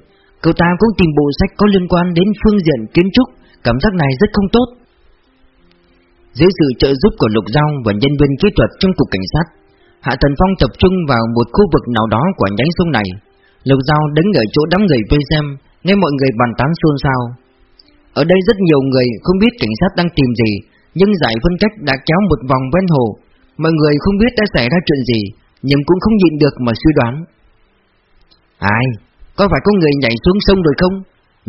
cậu ta cũng tìm bộ sách có liên quan đến phương diện kiến trúc, cảm giác này rất không tốt. Dưới sự trợ giúp của Lục Giao và nhân viên kỹ thuật trong cục cảnh sát, Hạ Thần Phong tập trung vào một khu vực nào đó của nhánh sông này. Lục Giao đứng ở chỗ đám người vây xem, nghe mọi người bàn tán xôn xao. Ở đây rất nhiều người không biết cảnh sát đang tìm gì, nhưng giải phân cách đã kéo một vòng ven hồ. Mọi người không biết đã xảy ra chuyện gì, nhưng cũng không nhịn được mà suy đoán. Ai? Có phải có người nhảy xuống sông rồi không?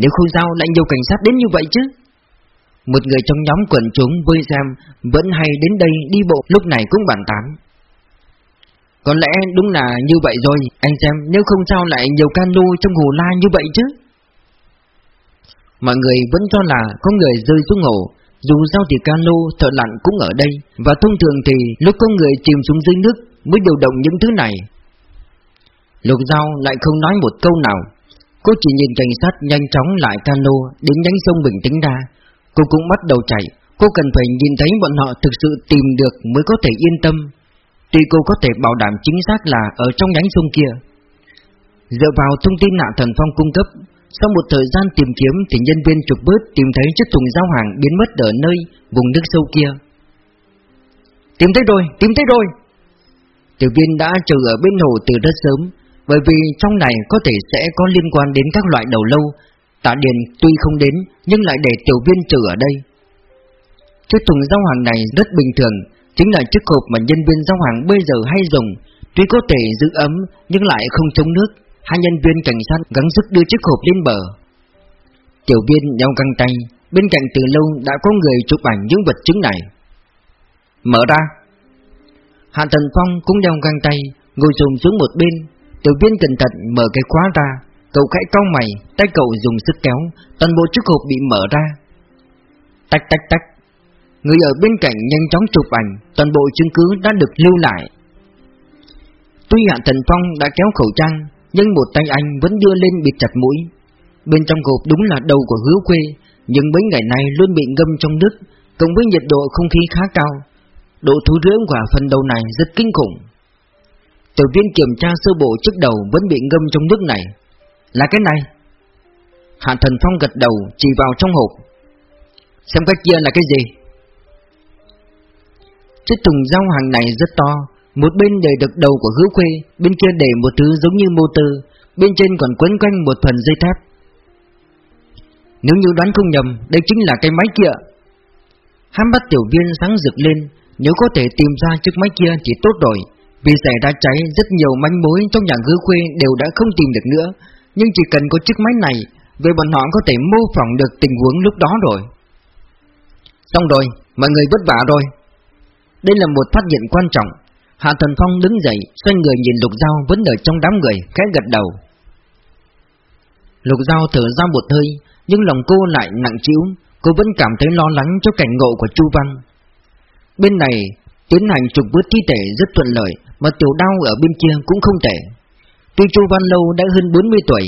Nếu không sao lại nhiều cảnh sát đến như vậy chứ? Một người trong nhóm quần chúng vui xem vẫn hay đến đây đi bộ lúc này cũng bàn tán. Có lẽ đúng là như vậy rồi, anh xem nếu không sao lại nhiều cano trong hồ la như vậy chứ. Mọi người vẫn cho là có người rơi xuống hồ, dù sao thì cano, thợ lặn cũng ở đây, và thông thường thì lúc có người chìm xuống dưới nước mới điều động những thứ này. Lục Giao lại không nói một câu nào, cô chỉ nhìn cảnh sát nhanh chóng lại cano đến nhánh sông bình tĩnh ra. Cô cũng bắt đầu chạy, cô cần phải nhìn thấy bọn họ thực sự tìm được mới có thể yên tâm. Tuy cô có thể bảo đảm chính xác là ở trong nhánh sông kia. Dựa vào thông tin nạ thần phong cung cấp, sau một thời gian tìm kiếm thì nhân viên trục bớt tìm thấy chiếc thùng giao hàng biến mất ở nơi vùng nước sâu kia. Tìm thấy rồi, tìm thấy rồi! Tiểu viên đã chờ ở bên hồ từ rất sớm, bởi vì trong này có thể sẽ có liên quan đến các loại đầu lâu. Tạ Điền tuy không đến, nhưng lại để tiểu viên chờ ở đây. Chiếc thùng giao hàng này rất bình thường, chính là chiếc hộp mà nhân viên giao hàng bây giờ hay dùng, tuy có thể giữ ấm nhưng lại không chống nước. Hai nhân viên cảnh sát gắng sức đưa chiếc hộp lên bờ. Tiểu viên nhau găng tay, bên cạnh từ lâu đã có người chụp ảnh những vật chứng này. Mở ra. Hạ Thần Phong cũng đeo găng tay, ngồi dùng xuống một bên. Tiểu viên cẩn thận mở cái khóa ra, cậu khẽ cau mày, tay cậu dùng sức kéo, toàn bộ chiếc hộp bị mở ra. Tách tách tách. Người ở bên cạnh nhanh chóng chụp ảnh, toàn bộ chứng cứ đã được lưu lại. Tuy Hạ Thần Phong đã kéo khẩu trang, nhưng một tay anh vẫn đưa lên bịt chặt mũi. Bên trong hộp đúng là đầu của hứa quê, nhưng mấy ngày nay luôn bị ngâm trong nước, cộng với nhiệt độ không khí khá cao. Độ thú rưỡng của phần đầu này rất kinh khủng. Tiểu viên kiểm tra sơ bộ trước đầu vẫn bị ngâm trong nước này. Là cái này. Hạ thần phong gật đầu chỉ vào trong hộp. Xem cái kia là cái gì? Chiếc thùng rau hàng này rất to, một bên để được đầu của hữu khuê, bên kia để một thứ giống như mô tư, bên trên còn quấn quanh một phần dây thép. Nếu như đoán không nhầm, đây chính là cái máy kia. Hắn bắt tiểu viên sáng rực lên, nếu có thể tìm ra chiếc máy kia thì tốt rồi. Vì xảy ra cháy, rất nhiều manh mối trong nhà hứa khuê đều đã không tìm được nữa. Nhưng chỉ cần có chiếc máy này, về bọn họ có thể mô phỏng được tình huống lúc đó rồi. Xong rồi, mọi người vất vả rồi. Đây là một phát hiện quan trọng, Hạ Thần Phong đứng dậy, xoay người nhìn Lục Giao vẫn ở trong đám người, khẽ gật đầu. Lục Giao thở ra một hơi, nhưng lòng cô lại nặng trĩu. cô vẫn cảm thấy lo lắng cho cảnh ngộ của Chu Văn. Bên này, tiến hành trục vớt thi thể rất thuận lợi, mà tiểu đau ở bên kia cũng không tệ. Tuy Chu Văn Lâu đã hơn 40 tuổi,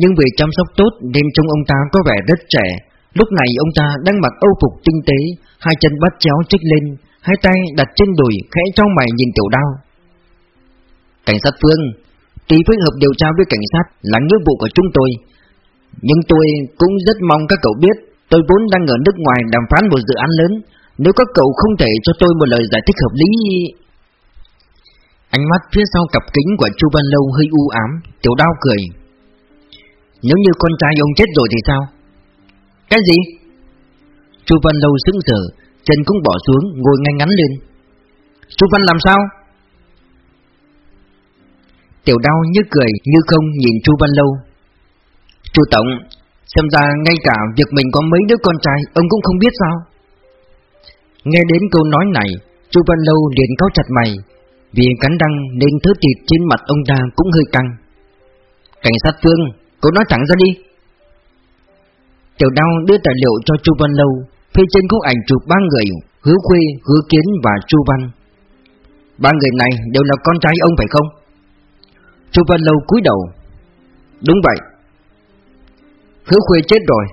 nhưng vì chăm sóc tốt nên trông ông ta có vẻ rất trẻ. Lúc này ông ta đang mặc âu phục tinh tế, hai chân bắt chéo trích lên, hai tay đặt trên đùi khẽ trong mày nhìn tiểu đao. Cảnh sát Phương, tuy phối hợp điều tra với cảnh sát là nghĩa vụ của chúng tôi, nhưng tôi cũng rất mong các cậu biết tôi vốn đang ở nước ngoài đàm phán một dự án lớn. Nếu các cậu không thể cho tôi một lời giải thích hợp lý... Ánh mắt phía sau cặp kính của Chu Văn Lâu hơi u ám, tiểu đao cười. Nếu như con trai ông chết rồi thì sao? Cái gì? Chu Văn Lâu sững sờ, Chân cũng bỏ xuống ngồi ngay ngắn lên Chu Văn làm sao Tiểu đao như cười như không nhìn Chu Văn Lâu Chu Tổng Xem ra ngay cả việc mình có mấy đứa con trai Ông cũng không biết sao Nghe đến câu nói này Chu Văn Lâu liền cau chặt mày vì cắn răng nên thớ thịt trên mặt ông ta cũng hơi căng. Cảnh sát Phương Cô nói thẳng ra đi. Tiểu đao đưa tài liệu cho Chu Văn Lâu Phía trên có ảnh chụp ba người Hứa Khuê, Hứa Kiến và Chu Văn. Ba người này đều là con trai ông phải không? Chu Văn Lâu cúi đầu. Đúng vậy. Hứa Khuê chết rồi.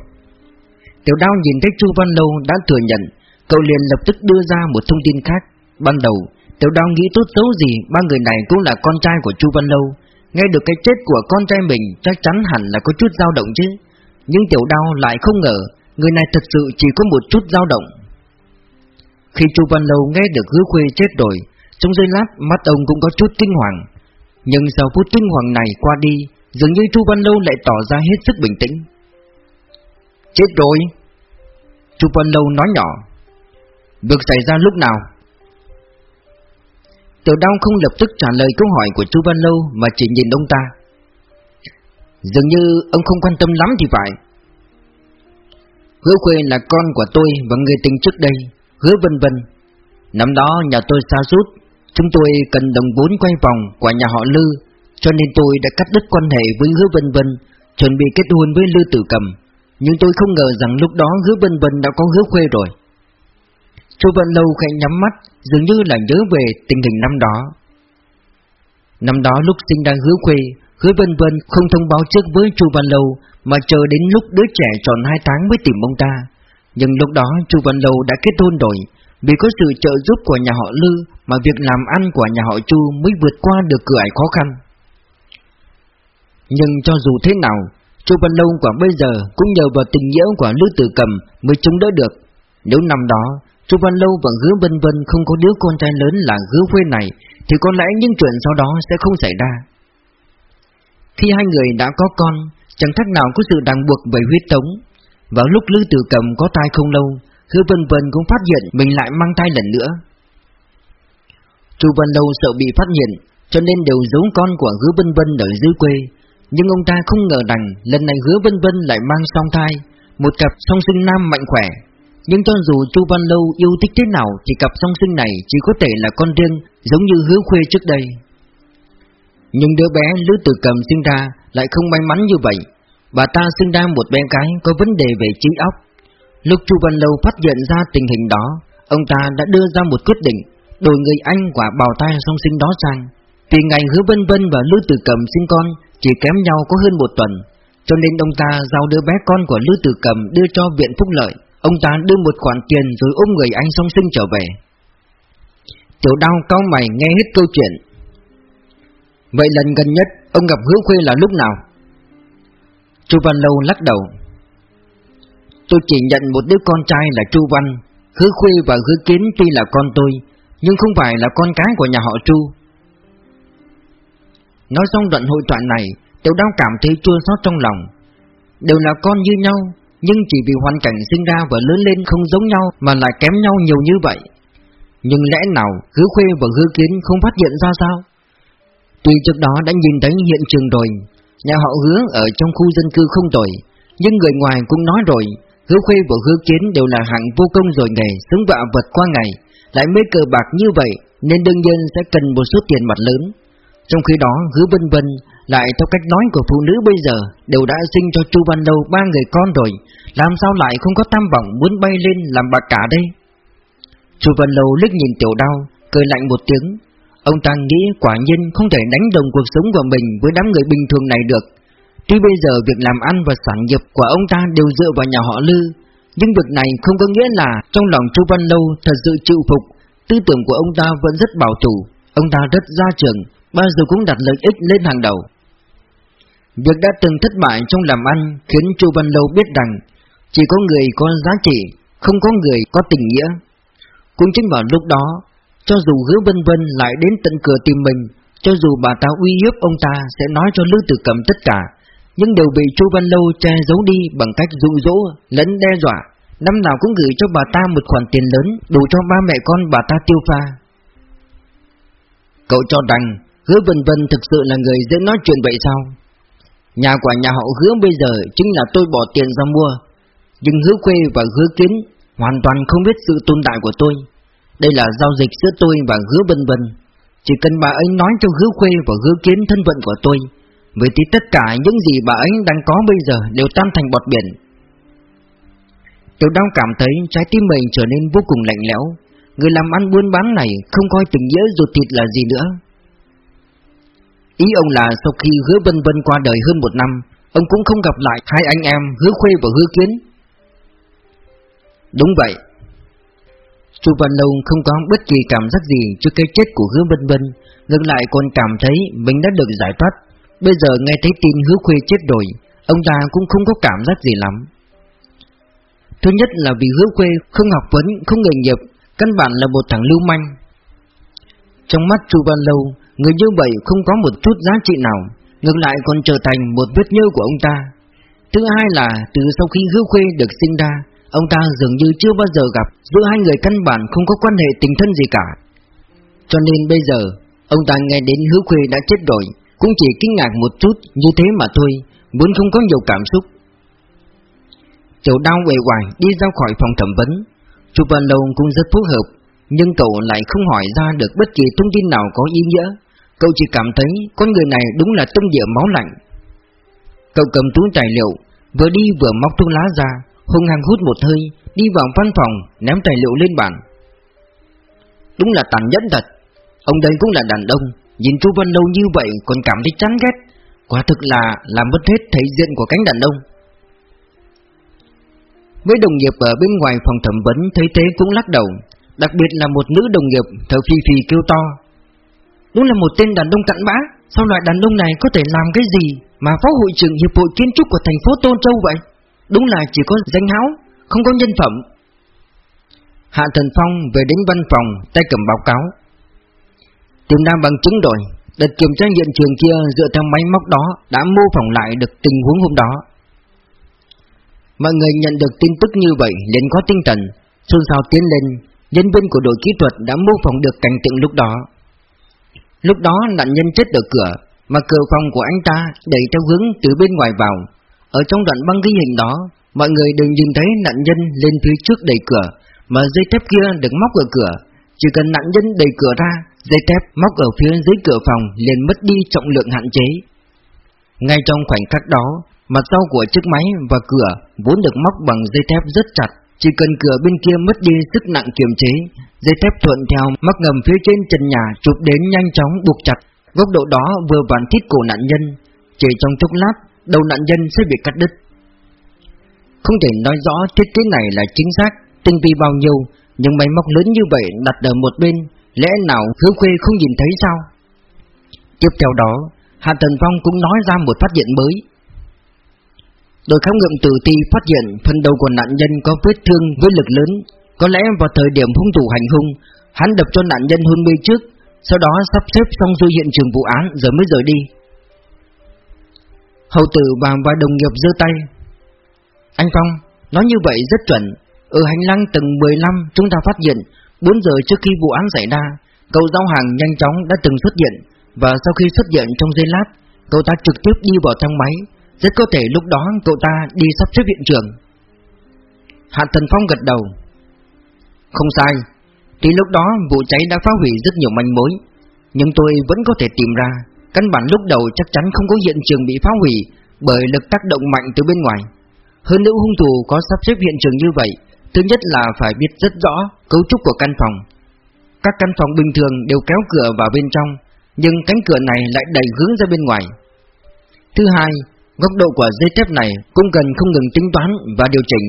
Tiểu đao nhìn thấy Chu Văn Lâu đã thừa nhận Cậu liền lập tức đưa ra một thông tin khác. Ban đầu Tiểu đao nghĩ tốt xấu gì, Ba người này cũng là con trai của Chu Văn Lâu. Nghe được cái chết của con trai mình, Chắc chắn hẳn là có chút dao động chứ. Nhưng tiểu đao lại không ngờ, Người này thật sự chỉ có một chút dao động. Khi Chu Văn Lâu nghe được hứa khuê chết rồi, Trong giây lát mắt ông cũng có chút kinh hoàng. Nhưng sau phút kinh hoàng này qua đi, Dường như Chu Văn Lâu lại tỏ ra hết sức bình tĩnh. Chết rồi. Chu Văn Lâu nói nhỏ. Việc xảy ra lúc nào? Tiểu Đao không lập tức trả lời câu hỏi của Chu Văn Lâu Mà chỉ nhìn ông ta. Dường như ông không quan tâm lắm thì phải. Hứa Khuê là con của tôi và người tình trước đây Hứa Vân Vân. Năm đó nhà tôi xa rút, Chúng tôi cần đồng vốn quay vòng của nhà họ Lư Cho nên tôi đã cắt đứt quan hệ với Hứa Vân Vân Chuẩn bị kết hôn với Lư Tử Cầm. Nhưng tôi không ngờ rằng lúc đó Hứa Vân Vân đã có Hứa Khuê rồi. Chu Văn Lâu khẽ nhắm mắt Dường như là nhớ về tình hình năm đó Năm đó lúc sinh đang Hứa Khuê Hứa Vân Vân không thông báo trước với Chu Văn Lâu mà chờ đến lúc đứa trẻ tròn 2 tháng mới tìm ông ta. Nhưng lúc đó Chu Văn Lâu đã kết hôn rồi, vì có sự trợ giúp của nhà họ Lư mà việc làm ăn của nhà họ Chu mới vượt qua được cửa ải khó khăn. Nhưng cho dù thế nào, Chu Văn Lâu quả bây giờ cũng nhờ vào tình nghĩa của Lư Tử Cầm mới chống đỡ được. Nếu năm đó, Chu Văn Lâu và Hứa Vân Vân không có đứa con trai lớn là Hứa Khuê này, thì có lẽ những chuyện sau đó sẽ không xảy ra. Khi hai người đã có con, chẳng khác nào có sự ràng buộc về huyết thống. Vào lúc Lư Tử Cầm có thai không lâu, Hứa Vân Vân cũng phát hiện mình lại mang thai lần nữa. Chu Văn Lâu sợ bị phát hiện, cho nên đều giấu con của Hứa Vân Vân ở dưới quê. Nhưng ông ta không ngờ rằng lần này Hứa Vân Vân lại mang song thai, một cặp song sinh nam mạnh khỏe. Nhưng cho dù Chu Văn Lâu yêu thích thế nào thì cặp song sinh này chỉ có thể là con riêng, giống như Hứa Khuê trước đây. Nhưng đứa bé Lữ Tử Cầm sinh ra lại không may mắn như vậy. Bà ta sinh ra một bé gái có vấn đề về trí óc. Lúc Chu Văn Lâu phát hiện ra tình hình đó, ông ta đã đưa ra một quyết định, đổi người anh quả bào thai song sinh đó sang. Vì ngày hứa Vân Vân và Lữ Tử Cầm sinh con chỉ kém nhau có hơn một tuần, cho nên ông ta giao đứa bé con của Lữ Tử Cầm đưa cho viện phúc lợi. Ông ta đưa một khoản tiền rồi ôm người anh song sinh trở về. Tiểu đau cao mày nghe hết câu chuyện. Vậy lần gần nhất, ông gặp hứa khuê là lúc nào? Chu Văn Lâu lắc đầu. Tôi chỉ nhận một đứa con trai là Chu Văn. Hứa khuê và hứa kiến tuy là con tôi, Nhưng không phải là con cái của nhà họ Chu. Nói xong đoạn hội thoại này, Tiểu đau cảm thấy chua xót trong lòng. Đều là con như nhau nhưng chỉ vì hoàn cảnh sinh ra và lớn lên không giống nhau Mà lại kém nhau nhiều như vậy Nhưng lẽ nào hứa khuê và hứa kiến không phát hiện ra sao Tuy trước đó đã nhìn thấy hiện trường rồi, nhà họ hứa ở trong khu dân cư không tồi, nhưng người ngoài cũng nói rồi, hứa khuê và hứa kiến đều là hạng vô công rồi nghề, sống vạ vật qua ngày, lại mê cờ bạc như vậy, nên đương nhiên sẽ cần một số tiền mặt lớn. Trong khi đó, hứa vân vân lại theo cách nói của phụ nữ bây giờ đều đã sinh cho Chu Văn Lâu ba người con rồi, làm sao lại không có tam vọng muốn bay lên làm bà cả đây? Chu Văn Lâu liếc nhìn tiểu đau, cười lạnh một tiếng, Ông ta nghĩ quả nhiên không thể đánh đồng cuộc sống của mình với đám người bình thường này được. Tuy bây giờ việc làm ăn và sản nghiệp của ông ta đều dựa vào nhà họ Lư, nhưng việc này không có nghĩa là trong lòng Chu Văn Lâu thật sự chịu phục. Tư tưởng của ông ta vẫn rất bảo thủ, ông ta rất gia trưởng, bao giờ cũng đặt lợi ích lên hàng đầu. Việc đã từng thất bại trong làm ăn khiến Chu Văn Lâu biết rằng chỉ có người có giá trị, không có người có tình nghĩa. Cũng chính vào lúc đó, cho dù hứa vân vân lại đến tận cửa tìm mình Cho dù bà ta uy hiếp ông ta sẽ nói cho Lưu Tử Cầm tất cả Nhưng đều bị Chu Văn Lâu che giấu đi bằng cách dụ dỗ, lẫn đe dọa Năm nào cũng gửi cho bà ta một khoản tiền lớn Đủ cho ba mẹ con bà ta tiêu pha Cậu cho rằng Hứa Vân Vân thực sự là người dễ nói chuyện vậy sao? Nhà của nhà họ hứa bây giờ chính là tôi bỏ tiền ra mua. Nhưng hứa quê và hứa kiến hoàn toàn không biết sự tồn tại của tôi. Đây là giao dịch giữa tôi và hứa Vân Vân. Chỉ cần bà ấy nói cho hứa quê và hứa kiến thân phận của tôi, Vậy thì tất cả những gì bà ấy đang có bây giờ đều tan thành bọt biển. Tiểu đau cảm thấy trái tim mình trở nên vô cùng lạnh lẽo. Người làm ăn buôn bán này không coi tình nghĩa ruột thịt là gì nữa. Ý ông là sau khi hứa vân vân qua đời hơn một năm Ông cũng không gặp lại hai anh em hứa khuê và hứa kiến. Đúng vậy. Chu Văn Lâu không có bất kỳ cảm giác gì trước cái chết của hứa vân vân Ngược lại còn cảm thấy mình đã được giải thoát. Bây giờ nghe thấy tin hứa khuê chết rồi Ông ta cũng không có cảm giác gì lắm. Thứ nhất là vì hứa khuê không học vấn, không nghề nghiệp Căn bản là một thằng lưu manh. Trong mắt Chu Văn Lâu Người như vậy không có một chút giá trị nào, Ngược lại còn trở thành một vết nhơ của ông ta. Thứ hai là từ sau khi hữu khuê được sinh ra, Ông ta dường như chưa bao giờ gặp Giữa hai người căn bản không có quan hệ tình thân gì cả. Cho nên bây giờ, Ông ta nghe đến hứa khuê đã chết rồi, Cũng chỉ kinh ngạc một chút như thế mà thôi Muốn không có nhiều cảm xúc. Tiểu đau quầy hoài đi ra khỏi phòng thẩm vấn. Chụp Văn Lâu cũng rất phối hợp, Nhưng cậu lại không hỏi ra được bất kỳ thông tin nào có ý nghĩa. Cậu chỉ cảm thấy con người này đúng là tâm địa máu lạnh. Cậu cầm túi tài liệu, Vừa đi vừa móc thuốc lá ra hùng hăng hút một hơi, Đi vào văn phòng, ném tài liệu lên bàn. Đúng là tàn nhẫn thật. Ông đây cũng là đàn ông, Nhìn Chu Văn Lâu như vậy còn cảm thấy chán ghét. Quả thực là làm mất hết thể diện của cánh đàn ông. Mấy đồng nghiệp ở bên ngoài phòng thẩm vấn thấy thế cũng lắc đầu, Đặc biệt là một nữ đồng nghiệp thở phì phì kêu to. Đúng là một tên đàn ông cặn bã, Sao loại đàn ông này có thể làm cái gì Mà phó hội trưởng hiệp hội kiến trúc của thành phố Tôn Châu vậy? Đúng là chỉ có danh háo, Không có nhân phẩm. Hạ Thần Phong về đến văn phòng, Tay cầm báo cáo. Tìm ra bằng chứng rồi Đợt kiểm tra hiện trường kia dựa theo máy móc đó Đã mô phỏng lại được tình huống hôm đó. Mọi người nhận được tin tức như vậy liền có tinh thần, Xôn xao tiến lên, Nhân viên của đội kỹ thuật đã mô phỏng được cảnh tượng lúc đó. Lúc đó nạn nhân chết ở cửa, Mà cửa phòng của anh ta đẩy theo hướng từ bên ngoài vào. Ở trong đoạn băng ghi hình đó, Mọi người đều nhìn thấy nạn nhân lên phía trước đẩy cửa, Mà dây thép kia được móc ở cửa. Chỉ cần nạn nhân đẩy cửa ra, Dây thép móc ở phía dưới cửa phòng liền mất đi trọng lượng hạn chế. Ngay trong khoảnh khắc đó, Mặt sau của chiếc máy và cửa vốn được móc bằng dây thép rất chặt. Chỉ cần cửa bên kia mất đi sức nặng kiềm chế, Dây thép thuận theo, mắc ngầm phía trên trần nhà chụp đến nhanh chóng buộc chặt. Góc độ đó vừa vặn thít cổ nạn nhân, Chỉ trong chốc lát, đầu nạn nhân sẽ bị cắt đứt. Không thể nói rõ thiết kế này là chính xác, Tinh vi bao nhiêu, Nhưng máy móc lớn như vậy đặt ở một bên, Lẽ nào hứa khuê không nhìn thấy sao? Tiếp theo đó, Hạ Thần Phong cũng nói ra một phát hiện mới. Đội khám nghiệm tử thi phát hiện phần đầu của nạn nhân có vết thương với lực lớn. Có lẽ vào thời điểm hung thủ hành hung, Hắn đập cho nạn nhân hôn mê trước, Sau đó sắp xếp xong xuôi hiện trường vụ án rồi mới rời đi. Hậu tử và vài đồng nghiệp giơ tay. Anh Phong, Nói như vậy rất chuẩn. Ở hành lang tầng 15 chúng ta phát hiện 4 giờ trước khi vụ án xảy ra, Cậu giao hàng nhanh chóng đã từng xuất hiện. Và sau khi xuất hiện trong giây lát, Cậu ta trực tiếp đi vào thang máy rất có thể lúc đó cậu ta đi sắp xếp hiện trường. Hạ Thần Phong gật đầu. Không sai, Thì lúc đó vụ cháy đã phá hủy rất nhiều manh mối, Nhưng tôi vẫn có thể tìm ra, Căn bản lúc đầu chắc chắn không có hiện trường bị phá hủy Bởi lực tác động mạnh từ bên ngoài. Hơn nữa hung thủ có sắp xếp hiện trường như vậy, Thứ nhất là phải biết rất rõ cấu trúc của căn phòng. Các căn phòng bình thường đều kéo cửa vào bên trong, Nhưng cánh cửa này lại đẩy hướng ra bên ngoài. Thứ hai Góc độ của dây thép này cũng cần không ngừng tính toán và điều chỉnh.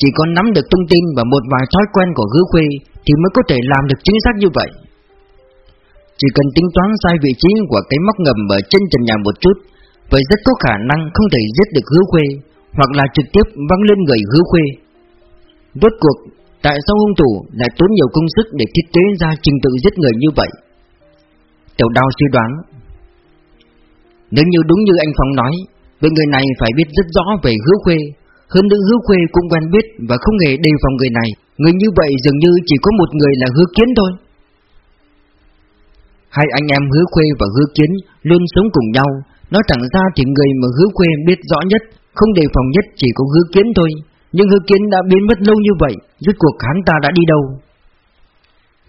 Chỉ có nắm được thông tin và một vài thói quen của hứa khuê Thì mới có thể làm được chính xác như vậy. Chỉ cần tính toán sai vị trí của cái móc ngầm ở trên trần nhà một chút Vậy rất có khả năng không thể giết được hứa khuê Hoặc là trực tiếp văng lên người hứa khuê. Rốt cuộc, tại sao hung thủ lại tốn nhiều công sức để thiết kế ra trình tự giết người như vậy? Tiểu đao suy đoán. Nếu như đúng như anh Phong nói Vậy người này phải biết rất rõ về hứa khuê. Hơn nữa hứa khuê cũng quen biết Và không hề đề phòng người này. Người như vậy dường như chỉ có một người là hứa kiến thôi. Hai anh em hứa khuê và hứa kiến luôn sống cùng nhau. Nói thẳng ra thì người mà hứa khuê biết rõ nhất, Không đề phòng nhất chỉ có hứa kiến thôi. Nhưng hứa kiến đã biến mất lâu như vậy, Rốt cuộc hắn ta đã đi đâu?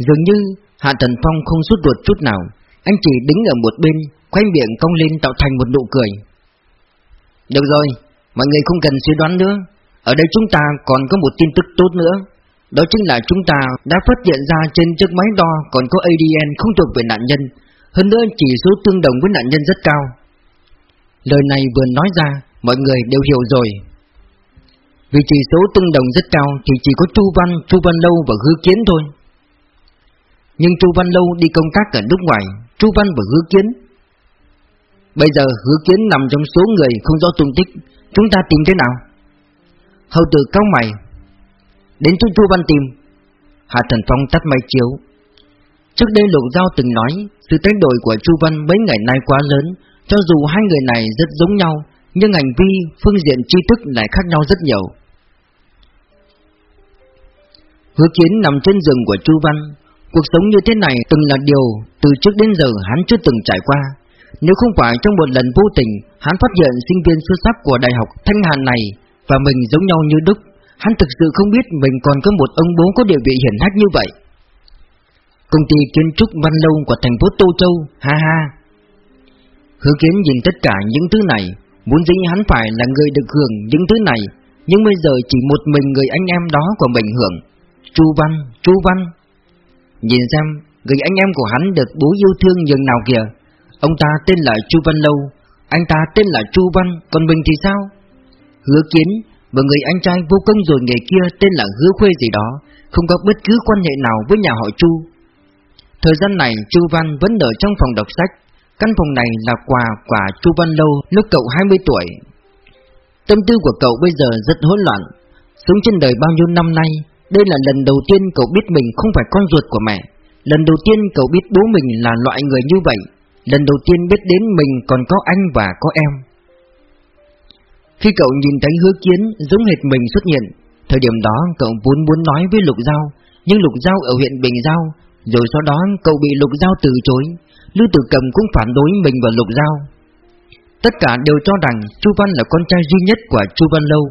Dường như Hạ Thần Phong không rút ruột chút nào. Anh chỉ đứng ở một bên Khoanh miệng cong lên tạo thành một nụ cười. Được rồi Mọi người không cần suy đoán nữa. Ở đây chúng ta còn có một tin tức tốt nữa. Đó chính là chúng ta đã phát hiện ra trên chiếc máy đo Còn có ADN không thuộc về nạn nhân. Hơn nữa chỉ số tương đồng với nạn nhân rất cao. Lời này vừa nói ra Mọi người đều hiểu rồi. Vì chỉ số tương đồng rất cao Thì chỉ có Chu Văn, Chu Văn Lâu và Hứa Kiến thôi. Nhưng Chu Văn Lâu đi công tác ở nước ngoài Chu Văn và Hứa Kiến Bây giờ Hứa Kiến nằm trong số người không rõ tung tích. Chúng ta tìm thế nào? Hầu tử cao mày. Đến chỗ Chu Văn tìm. Hạ Thần Phong tắt máy chiếu. Trước đây Lục Giao từng nói Sự thay đổi của Chu Văn mấy ngày nay quá lớn. Cho dù hai người này rất giống nhau Nhưng hành vi, phương diện tri thức lại khác nhau rất nhiều. Hứa kiến nằm trên giường của Chu Văn. Cuộc sống như thế này từng là điều Từ trước đến giờ hắn chưa từng trải qua nếu không phải trong một lần vô tình Hắn phát hiện sinh viên xuất sắc của Đại học Thanh Hàn này Và mình giống nhau như Đức Hắn thực sự không biết mình còn có một ông bố có địa vị hiển hách như vậy. Công ty kiến trúc Văn Lâu của thành phố Tô Châu Ha ha. Hứa kiến nhìn tất cả những thứ này Muốn dĩ hắn phải là người được hưởng những thứ này Nhưng bây giờ chỉ một mình người anh em đó của mình hưởng. Chu Văn, Chu Văn. Nhìn xem Người anh em của hắn được bố yêu thương nhường nào kìa. Ông ta tên là Chu Văn Lâu, Anh ta tên là Chu Văn, Còn mình thì sao? Hứa Kiến Và người anh trai vô công rồi nghề kia tên là Hứa Khuê gì đó, Không có bất cứ quan hệ nào với nhà họ Chu. Thời gian này, Chu Văn vẫn ở trong phòng đọc sách. Căn phòng này là quà quả Chu Văn Lâu lúc cậu 20 tuổi. Tâm tư của cậu bây giờ rất hỗn loạn. Sống trên đời bao nhiêu năm nay, Đây là lần đầu tiên cậu biết mình không phải con ruột của mẹ. Lần đầu tiên cậu biết bố mình là loại người như vậy. Lần đầu tiên biết đến mình còn có anh và có em. Khi cậu nhìn thấy hứa kiến giống hệt mình xuất hiện, Thời điểm đó cậu vốn muốn nói với Lục Giao, Nhưng Lục Giao ở huyện Bình Giao, Rồi sau đó cậu bị Lục Giao từ chối. Lưu Tử Cầm cũng phản đối mình và Lục Giao. Tất cả đều cho rằng Chu Văn là con trai duy nhất của Chu Văn Lâu.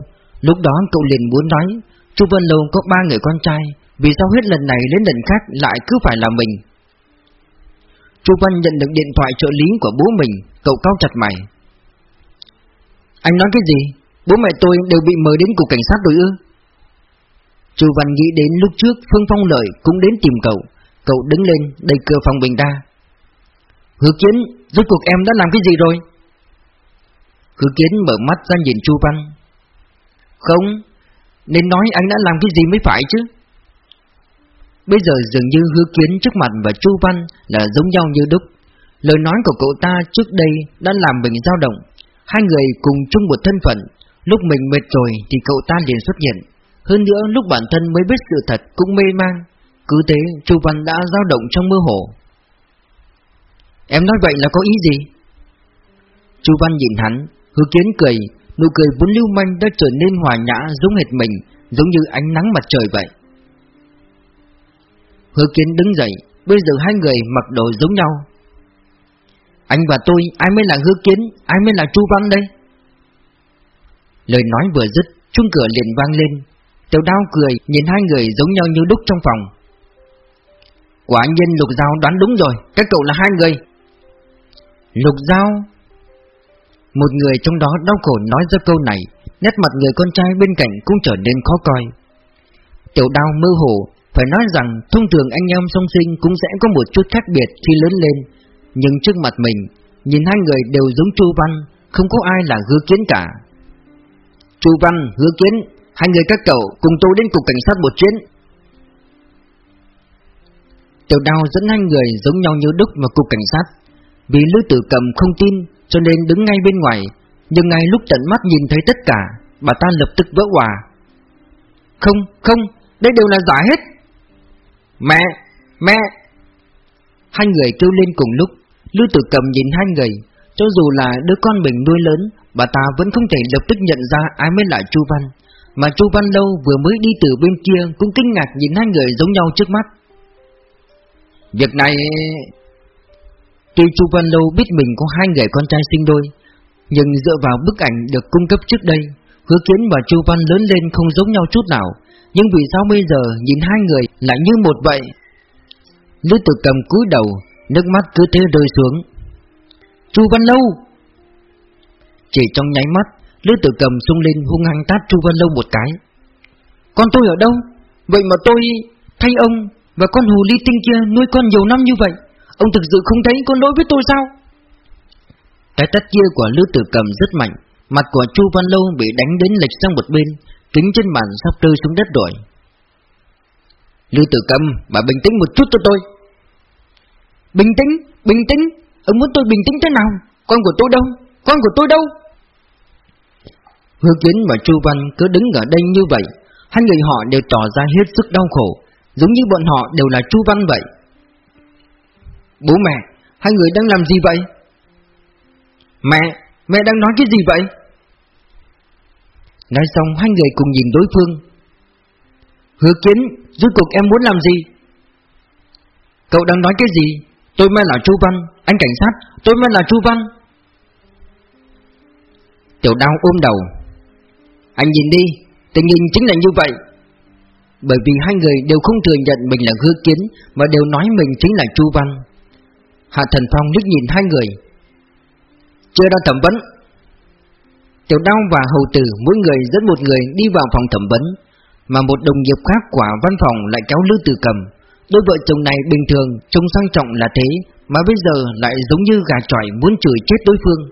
Lúc đó cậu liền muốn nói, Chu Văn Lâu có ba người con trai, Vì sao hết lần này đến lần khác lại cứ phải là mình? Chu Văn nhận được điện thoại trợ lý của bố mình, Cậu cao chặt mày. Anh nói cái gì? Bố mẹ tôi đều bị mời đến cục cảnh sát rồi ư? Chu Văn nghĩ đến lúc trước Phương Phong Lợi cũng đến tìm cậu. Cậu đứng lên, đẩy cửa phòng bình ra. Hứa Kiến, Rốt cuộc em đã làm cái gì rồi? Hứa Kiến mở mắt ra nhìn Chu Văn Không, Nên nói anh đã làm cái gì mới phải chứ? Bây giờ dường như hứa kiến trước mặt và Chu Văn là giống nhau như đúc. Lời nói của cậu ta trước đây đã làm mình dao động. Hai người cùng chung một thân phận. Lúc mình mệt rồi thì cậu ta liền xuất hiện. Hơn nữa lúc bản thân mới biết sự thật cũng mê mang. Cứ thế Chu Văn đã dao động trong mơ hồ. Em nói vậy là có ý gì? Chu Văn nhìn hắn, hứa kiến cười. Nụ cười vốn lưu manh đã trở nên hòa nhã giống hệt mình Giống như ánh nắng mặt trời vậy. Hứa kiến đứng dậy, Bây giờ hai người mặc đồ giống nhau. Anh và tôi, Ai mới là hứa kiến, Ai mới là Chu Văn đây? Lời nói vừa dứt chung cửa liền vang lên. Tiểu đao cười, nhìn hai người giống nhau như đúc trong phòng. Quả nhiên Lục Giao đoán đúng rồi, Các cậu là hai người. Lục Giao? Một người trong đó đau khổ nói ra câu này, Nét mặt người con trai bên cạnh cũng trở nên khó coi. Tiểu đao mơ hồ phải nói rằng thông thường anh em song sinh cũng sẽ có một chút khác biệt khi lớn lên. Nhưng trước mặt mình Nhìn hai người đều giống Chu Văn Không có ai là hứa kiến cả. Chu Văn, hứa kiến Hai người các cậu cùng tôi đến cục cảnh sát một chuyến. Tiểu đào dẫn hai người giống nhau như Đức vào cục cảnh sát. Vì Lữ Tử Cầm không tin Cho nên đứng ngay bên ngoài. Nhưng ngay lúc tận mắt nhìn thấy tất cả Bà ta lập tức vỡ hòa. Không, không, đây đều là giả hết. Mẹ! Mẹ! Hai người kêu lên cùng lúc Lưu Tử Cầm nhìn hai người Cho dù là đứa con mình nuôi lớn, Bà ta vẫn không thể lập tức nhận ra ai mới là Chu Văn Mà Chu Văn Lâu vừa mới đi từ bên kia Cũng kinh ngạc nhìn hai người giống nhau trước mắt Việc này... Tuy Chu Văn Lâu biết mình có hai người con trai sinh đôi, Nhưng dựa vào bức ảnh được cung cấp trước đây Hứa Kiến và Chu Văn lớn lên không giống nhau chút nào, Nhưng vì sao bây giờ nhìn hai người lại như một vậy? Lữ tử cầm cúi đầu, Nước mắt cứ thế rơi xuống. Chu Văn Lâu! Chỉ trong nháy mắt, Lữ tử cầm sung lên hung hăng tát Chu Văn Lâu một cái. Con tôi ở đâu? Vậy mà tôi, thay ông Và con hồ ly tinh kia nuôi con nhiều năm như vậy, Ông thực sự không thấy con lỗi với tôi sao? Cái tát kia của Lữ tử cầm rất mạnh Mặt của Chu Văn Lâu bị đánh đến lệch sang một bên Kính trên bàn sắp rơi xuống đất rồi. Lưu tử cầm Bà bình tĩnh một chút cho tôi. Bình tĩnh, bình tĩnh Ông muốn tôi bình tĩnh thế nào? Con của tôi đâu, con của tôi đâu? Hứa Kiến và Chu Văn cứ đứng ở đây như vậy Hai người họ đều tỏ ra hết sức đau khổ Giống như bọn họ đều là Chu Văn vậy. Bố mẹ Hai người đang làm gì vậy? Mẹ Mẹ đang nói cái gì vậy? Nói xong, hai người cùng nhìn đối phương. Hứa Kiến, Rốt cuộc em muốn làm gì? Cậu đang nói cái gì? Tôi mới là Chu Văn, Anh cảnh sát, Tôi mới là Chu Văn. Tiểu đau ôm đầu. Anh nhìn đi, Tình hình chính là như vậy. Bởi vì hai người đều không thừa nhận mình là hứa kiến, Mà đều nói mình chính là Chu Văn. Hạ Thần Phong liếc nhìn hai người. Chưa ra thẩm vấn. Tiểu đau và hầu tử Mỗi người dẫn một người đi vào phòng thẩm vấn Mà một đồng nghiệp khác của văn phòng lại kéo Lư Tử Cầm. Đôi vợ chồng này bình thường Trông sang trọng là thế Mà bây giờ lại giống như gà trọi muốn chửi chết đối phương.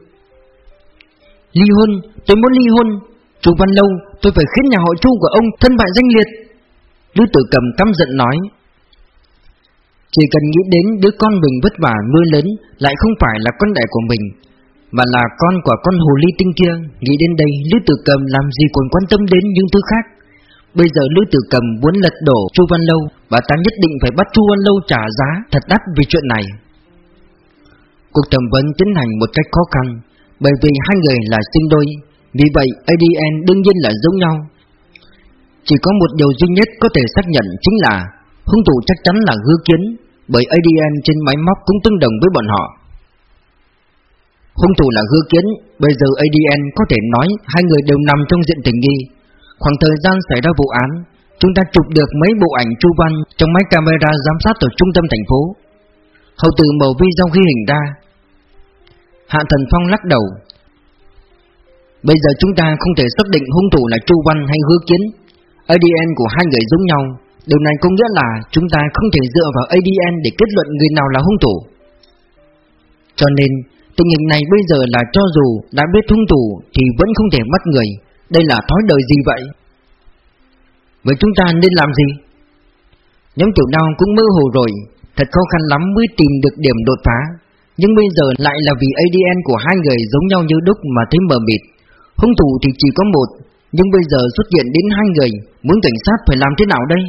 Ly hôn, tôi muốn ly hôn. Chu Văn Lâu, tôi phải khiến nhà họ Chu của ông thân bại danh liệt. Lư tử cầm căm giận nói Chỉ cần nghĩ đến đứa con mình vất vả nuôi lớn Lại không phải là con đẻ của mình mà là con của con hồ ly tinh kia. Nghĩ đến đây, Lữ tử cầm làm gì còn quan tâm đến những thứ khác? Bây giờ Lữ Tử Cầm muốn lật đổ Chu Văn Lâu Và ta nhất định phải bắt Chu Văn Lâu trả giá thật đắt vì chuyện này. Cuộc thẩm vấn tiến hành một cách khó khăn, Bởi vì hai người là sinh đôi. Vì vậy ADN đương nhiên là giống nhau. Chỉ có một điều duy nhất có thể xác nhận chính là Hung thủ chắc chắn là hứa kiến, Bởi ADN trên máy móc cũng tương đồng với bọn họ. Hung thủ là hứa kiến Bây giờ ADN có thể nói Hai người đều nằm trong diện tình nghi Khoảng thời gian xảy ra vụ án, chúng ta chụp được mấy bộ ảnh chu văn trong máy camera giám sát ở trung tâm thành phố. Hậu từ mầu vi sau khi hình ra. Hạ Thần Phong lắc đầu. Bây giờ chúng ta không thể xác định hung thủ là Chu Văn hay Hứa Kiến. ADN của hai người giống nhau. Điều này có nghĩa là chúng ta không thể dựa vào ADN để kết luận người nào là hung thủ. Cho nên, tình hình này bây giờ là cho dù đã biết hung thủ thì vẫn không thể bắt người. Đây là thói đời gì vậy? Vậy chúng ta nên làm gì? Nhóm tiểu đao cũng mơ hồ rồi. Thật khó khăn lắm mới tìm được điểm đột phá. Nhưng bây giờ lại là vì ADN của hai người giống nhau như đúc mà thấy mờ mịt. Hung thủ thì chỉ có một, Nhưng bây giờ xuất hiện đến hai người. Muốn cảnh sát phải làm thế nào đây?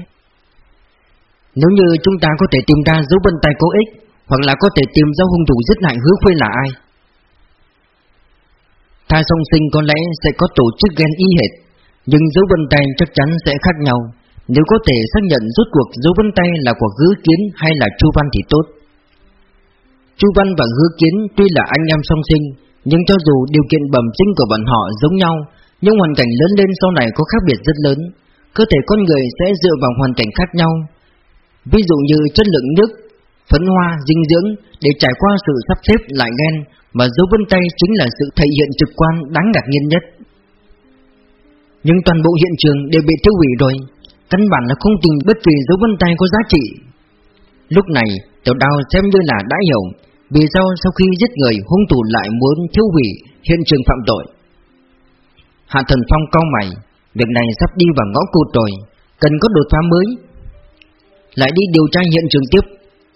Nếu như chúng ta có thể tìm ra dấu vân tay cố ích hoặc là có thể tìm ra hung thủ giết hại hứa khuê là ai. Thai song sinh có lẽ sẽ có tổ chức gen y hệt Nhưng dấu vân tay chắc chắn sẽ khác nhau. Nếu có thể xác nhận rốt cuộc dấu vân tay là của hứa kiến hay là chu văn thì tốt. Chu Văn và Hứa Kiến tuy là anh em song sinh Nhưng cho dù điều kiện bẩm sinh của bọn họ giống nhau Nhưng hoàn cảnh lớn lên sau này có khác biệt rất lớn. Cơ thể con người sẽ dựa vào hoàn cảnh khác nhau. Ví dụ như chất lượng nước, phấn hoa, dinh dưỡng Để trải qua sự sắp xếp lại gen mà dấu vân tay chính là sự thể hiện trực quan đáng ngạc nhiên nhất. Nhưng toàn bộ hiện trường đều bị tiêu hủy rồi, căn bản là không tìm bất kỳ dấu vân tay có giá trị. Lúc này, tiểu đào xem như là đã hiểu vì sao sau khi giết người hung thủ lại muốn tiêu hủy hiện trường phạm tội. Hạ Thần Phong cau mày, việc này sắp đi vào ngõ cụt rồi, cần có đột phá mới. Lại đi điều tra hiện trường tiếp,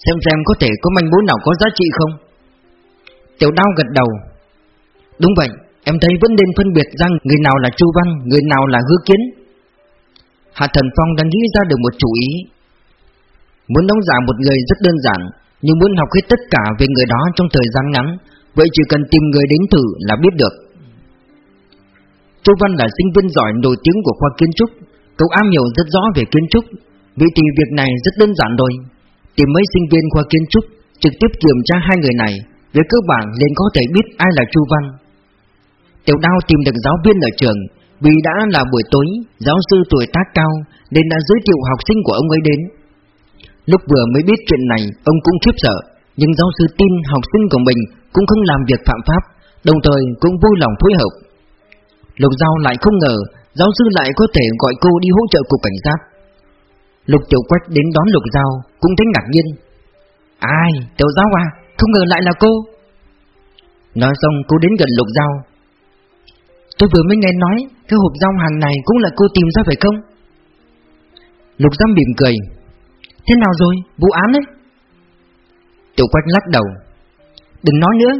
xem xem có thể có manh mối nào có giá trị không. Tiểu đao gật đầu. Đúng vậy, em thấy vẫn nên phân biệt rằng người nào là Chu Văn, người nào là Hứa Kiến. Hạ Thần Phong đang nghĩ ra được một chủ ý. Muốn đóng giả một người rất đơn giản Nhưng muốn học hết tất cả về người đó trong thời gian ngắn Vậy chỉ cần tìm người đến thử là biết được. Chu Văn là sinh viên giỏi nổi tiếng của khoa kiến trúc Cậu am hiểu rất rõ về kiến trúc vì thì việc này rất đơn giản rồi. Tìm mấy sinh viên khoa kiến trúc trực tiếp kiểm tra hai người này, về cơ bản nên có thể biết ai là Chu Văn. Tiểu Đao tìm được giáo viên ở trường, vì đã là buổi tối, giáo sư tuổi tác cao nên đã giới thiệu học sinh của ông ấy đến. Lúc vừa mới biết chuyện này, ông cũng khiếp sợ, nhưng giáo sư tin học sinh của mình cũng không làm việc phạm pháp, đồng thời cũng vui lòng phối hợp. Lục Giao lại không ngờ giáo sư lại có thể gọi cô đi hỗ trợ cục cảnh sát. Lục Tiểu Quách đến đón Lục Giao cũng thấy ngạc nhiên. Ai, Tiểu Giao à, không ngờ lại là cô. Nói xong cô đến gần Lục Giao. Tôi vừa mới nghe nói cái hộp rau hàng này cũng là cô tìm ra phải không? Lục Giao mỉm cười. Thế nào rồi, vụ án ấy? Tiểu Quách lắc đầu. Đừng nói nữa,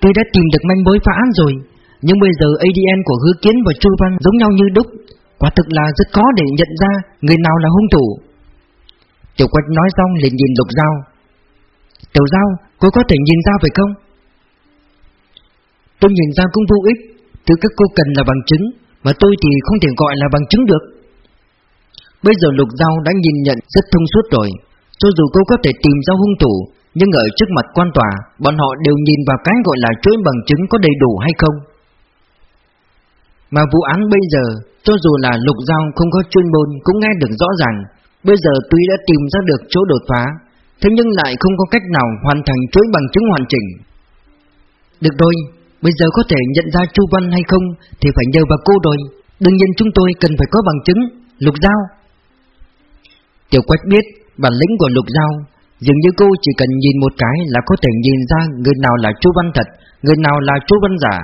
tôi đã tìm được manh mối phá án rồi, nhưng bây giờ ADN của Hứa Kiến và Chu Văn giống nhau như đúc Quả thực là rất khó để nhận ra người nào là hung thủ. Tiểu Quách nói xong liền nhìn Lục Giao. Tiểu Giao, cô có thể nhìn ra phải không? Tôi nhìn ra cũng vô ích Thứ các cô cần là bằng chứng Mà tôi thì không thể gọi là bằng chứng được. Bây giờ Lục Giao đã nhìn nhận rất thông suốt rồi. Cho dù cô có thể tìm ra hung thủ Nhưng ở trước mặt quan tòa Bọn họ đều nhìn vào cái gọi là chuỗi bằng chứng có đầy đủ hay không? Mà vụ án bây giờ, cho dù là lục giao không có chuyên môn cũng nghe được rõ ràng, bây giờ tuy đã tìm ra được chỗ đột phá, thế nhưng lại không có cách nào hoàn thành chuỗi bằng chứng hoàn chỉnh. Được rồi, bây giờ có thể nhận ra Chu Văn hay không thì phải nhờ vào cô rồi, đương nhiên chúng tôi cần phải có bằng chứng, lục giao. Tiểu Quách biết bản lĩnh của lục giao, dường như cô chỉ cần nhìn một cái là có thể nhìn ra người nào là Chu Văn thật, người nào là Chu Văn giả,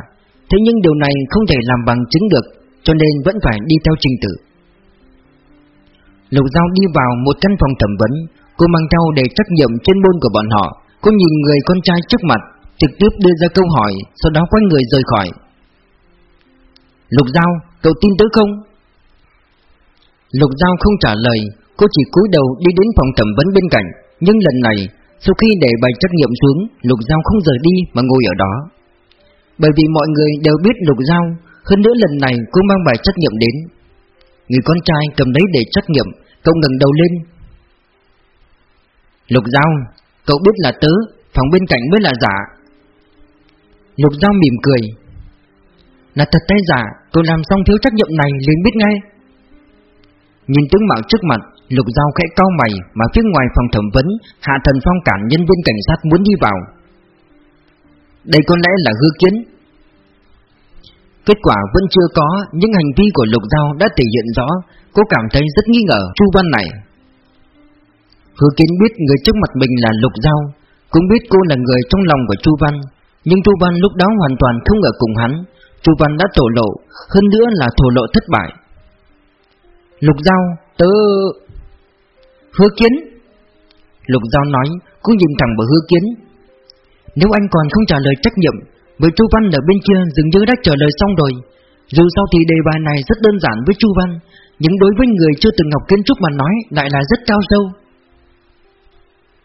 Thế nhưng điều này không thể làm bằng chứng được Cho nên vẫn phải đi theo trình tự. Lục Giao đi vào một căn phòng thẩm vấn Cô mang theo để trách nhiệm chuyên môn của bọn họ. Cô nhìn người con trai trước mặt Trực tiếp đưa ra câu hỏi Sau đó quay người rời khỏi. Lục Giao, cậu tin tớ không? Lục Giao không trả lời Cô chỉ cúi đầu đi đến phòng thẩm vấn bên cạnh. Nhưng lần này Sau khi để bài trách nhiệm xuống Lục Giao không rời đi mà ngồi ở đó bởi vì mọi người đều biết Lục Giao, Hơn nữa lần này cô mang bài trách nhiệm đến. Người con trai cầm lấy để trách nhiệm Cậu ngẩng đầu lên. Lục Giao, Cậu biết là tớ, Phòng bên cạnh mới là giả. Lục Giao mỉm cười. Là thật tay giả, Tôi làm xong thiếu trách nhiệm này liền biết ngay. Nhìn tướng mạo trước mặt, Lục Giao khẽ cau mày Mà phía ngoài phòng thẩm vấn, Hạ Thần Phong cản nhân viên cảnh sát muốn đi vào đây có lẽ là hư kiến. Kết quả vẫn chưa có Nhưng hành vi của Lục Giao đã thể hiện rõ, Cô cảm thấy rất nghi ngờ Chu Văn này. Hư kiến biết người trước mặt mình là Lục Giao, Cũng biết cô là người trong lòng của Chu Văn, Nhưng Chu Văn lúc đó hoàn toàn không ở cùng hắn. Chu Văn đã thổ lộ, Hơn nữa là thổ lộ thất bại. Lục Giao, Tớ... Hứa kiến? Lục Giao nói Cũng nhìn thẳng vào hứa kiến nếu anh còn không trả lời trách nhiệm, Với Chu Văn ở bên kia dường như đã trả lời xong rồi. Dù sao thì đề bài này rất đơn giản với Chu Văn, Nhưng đối với người chưa từng học kiến trúc mà nói Lại là rất cao sâu.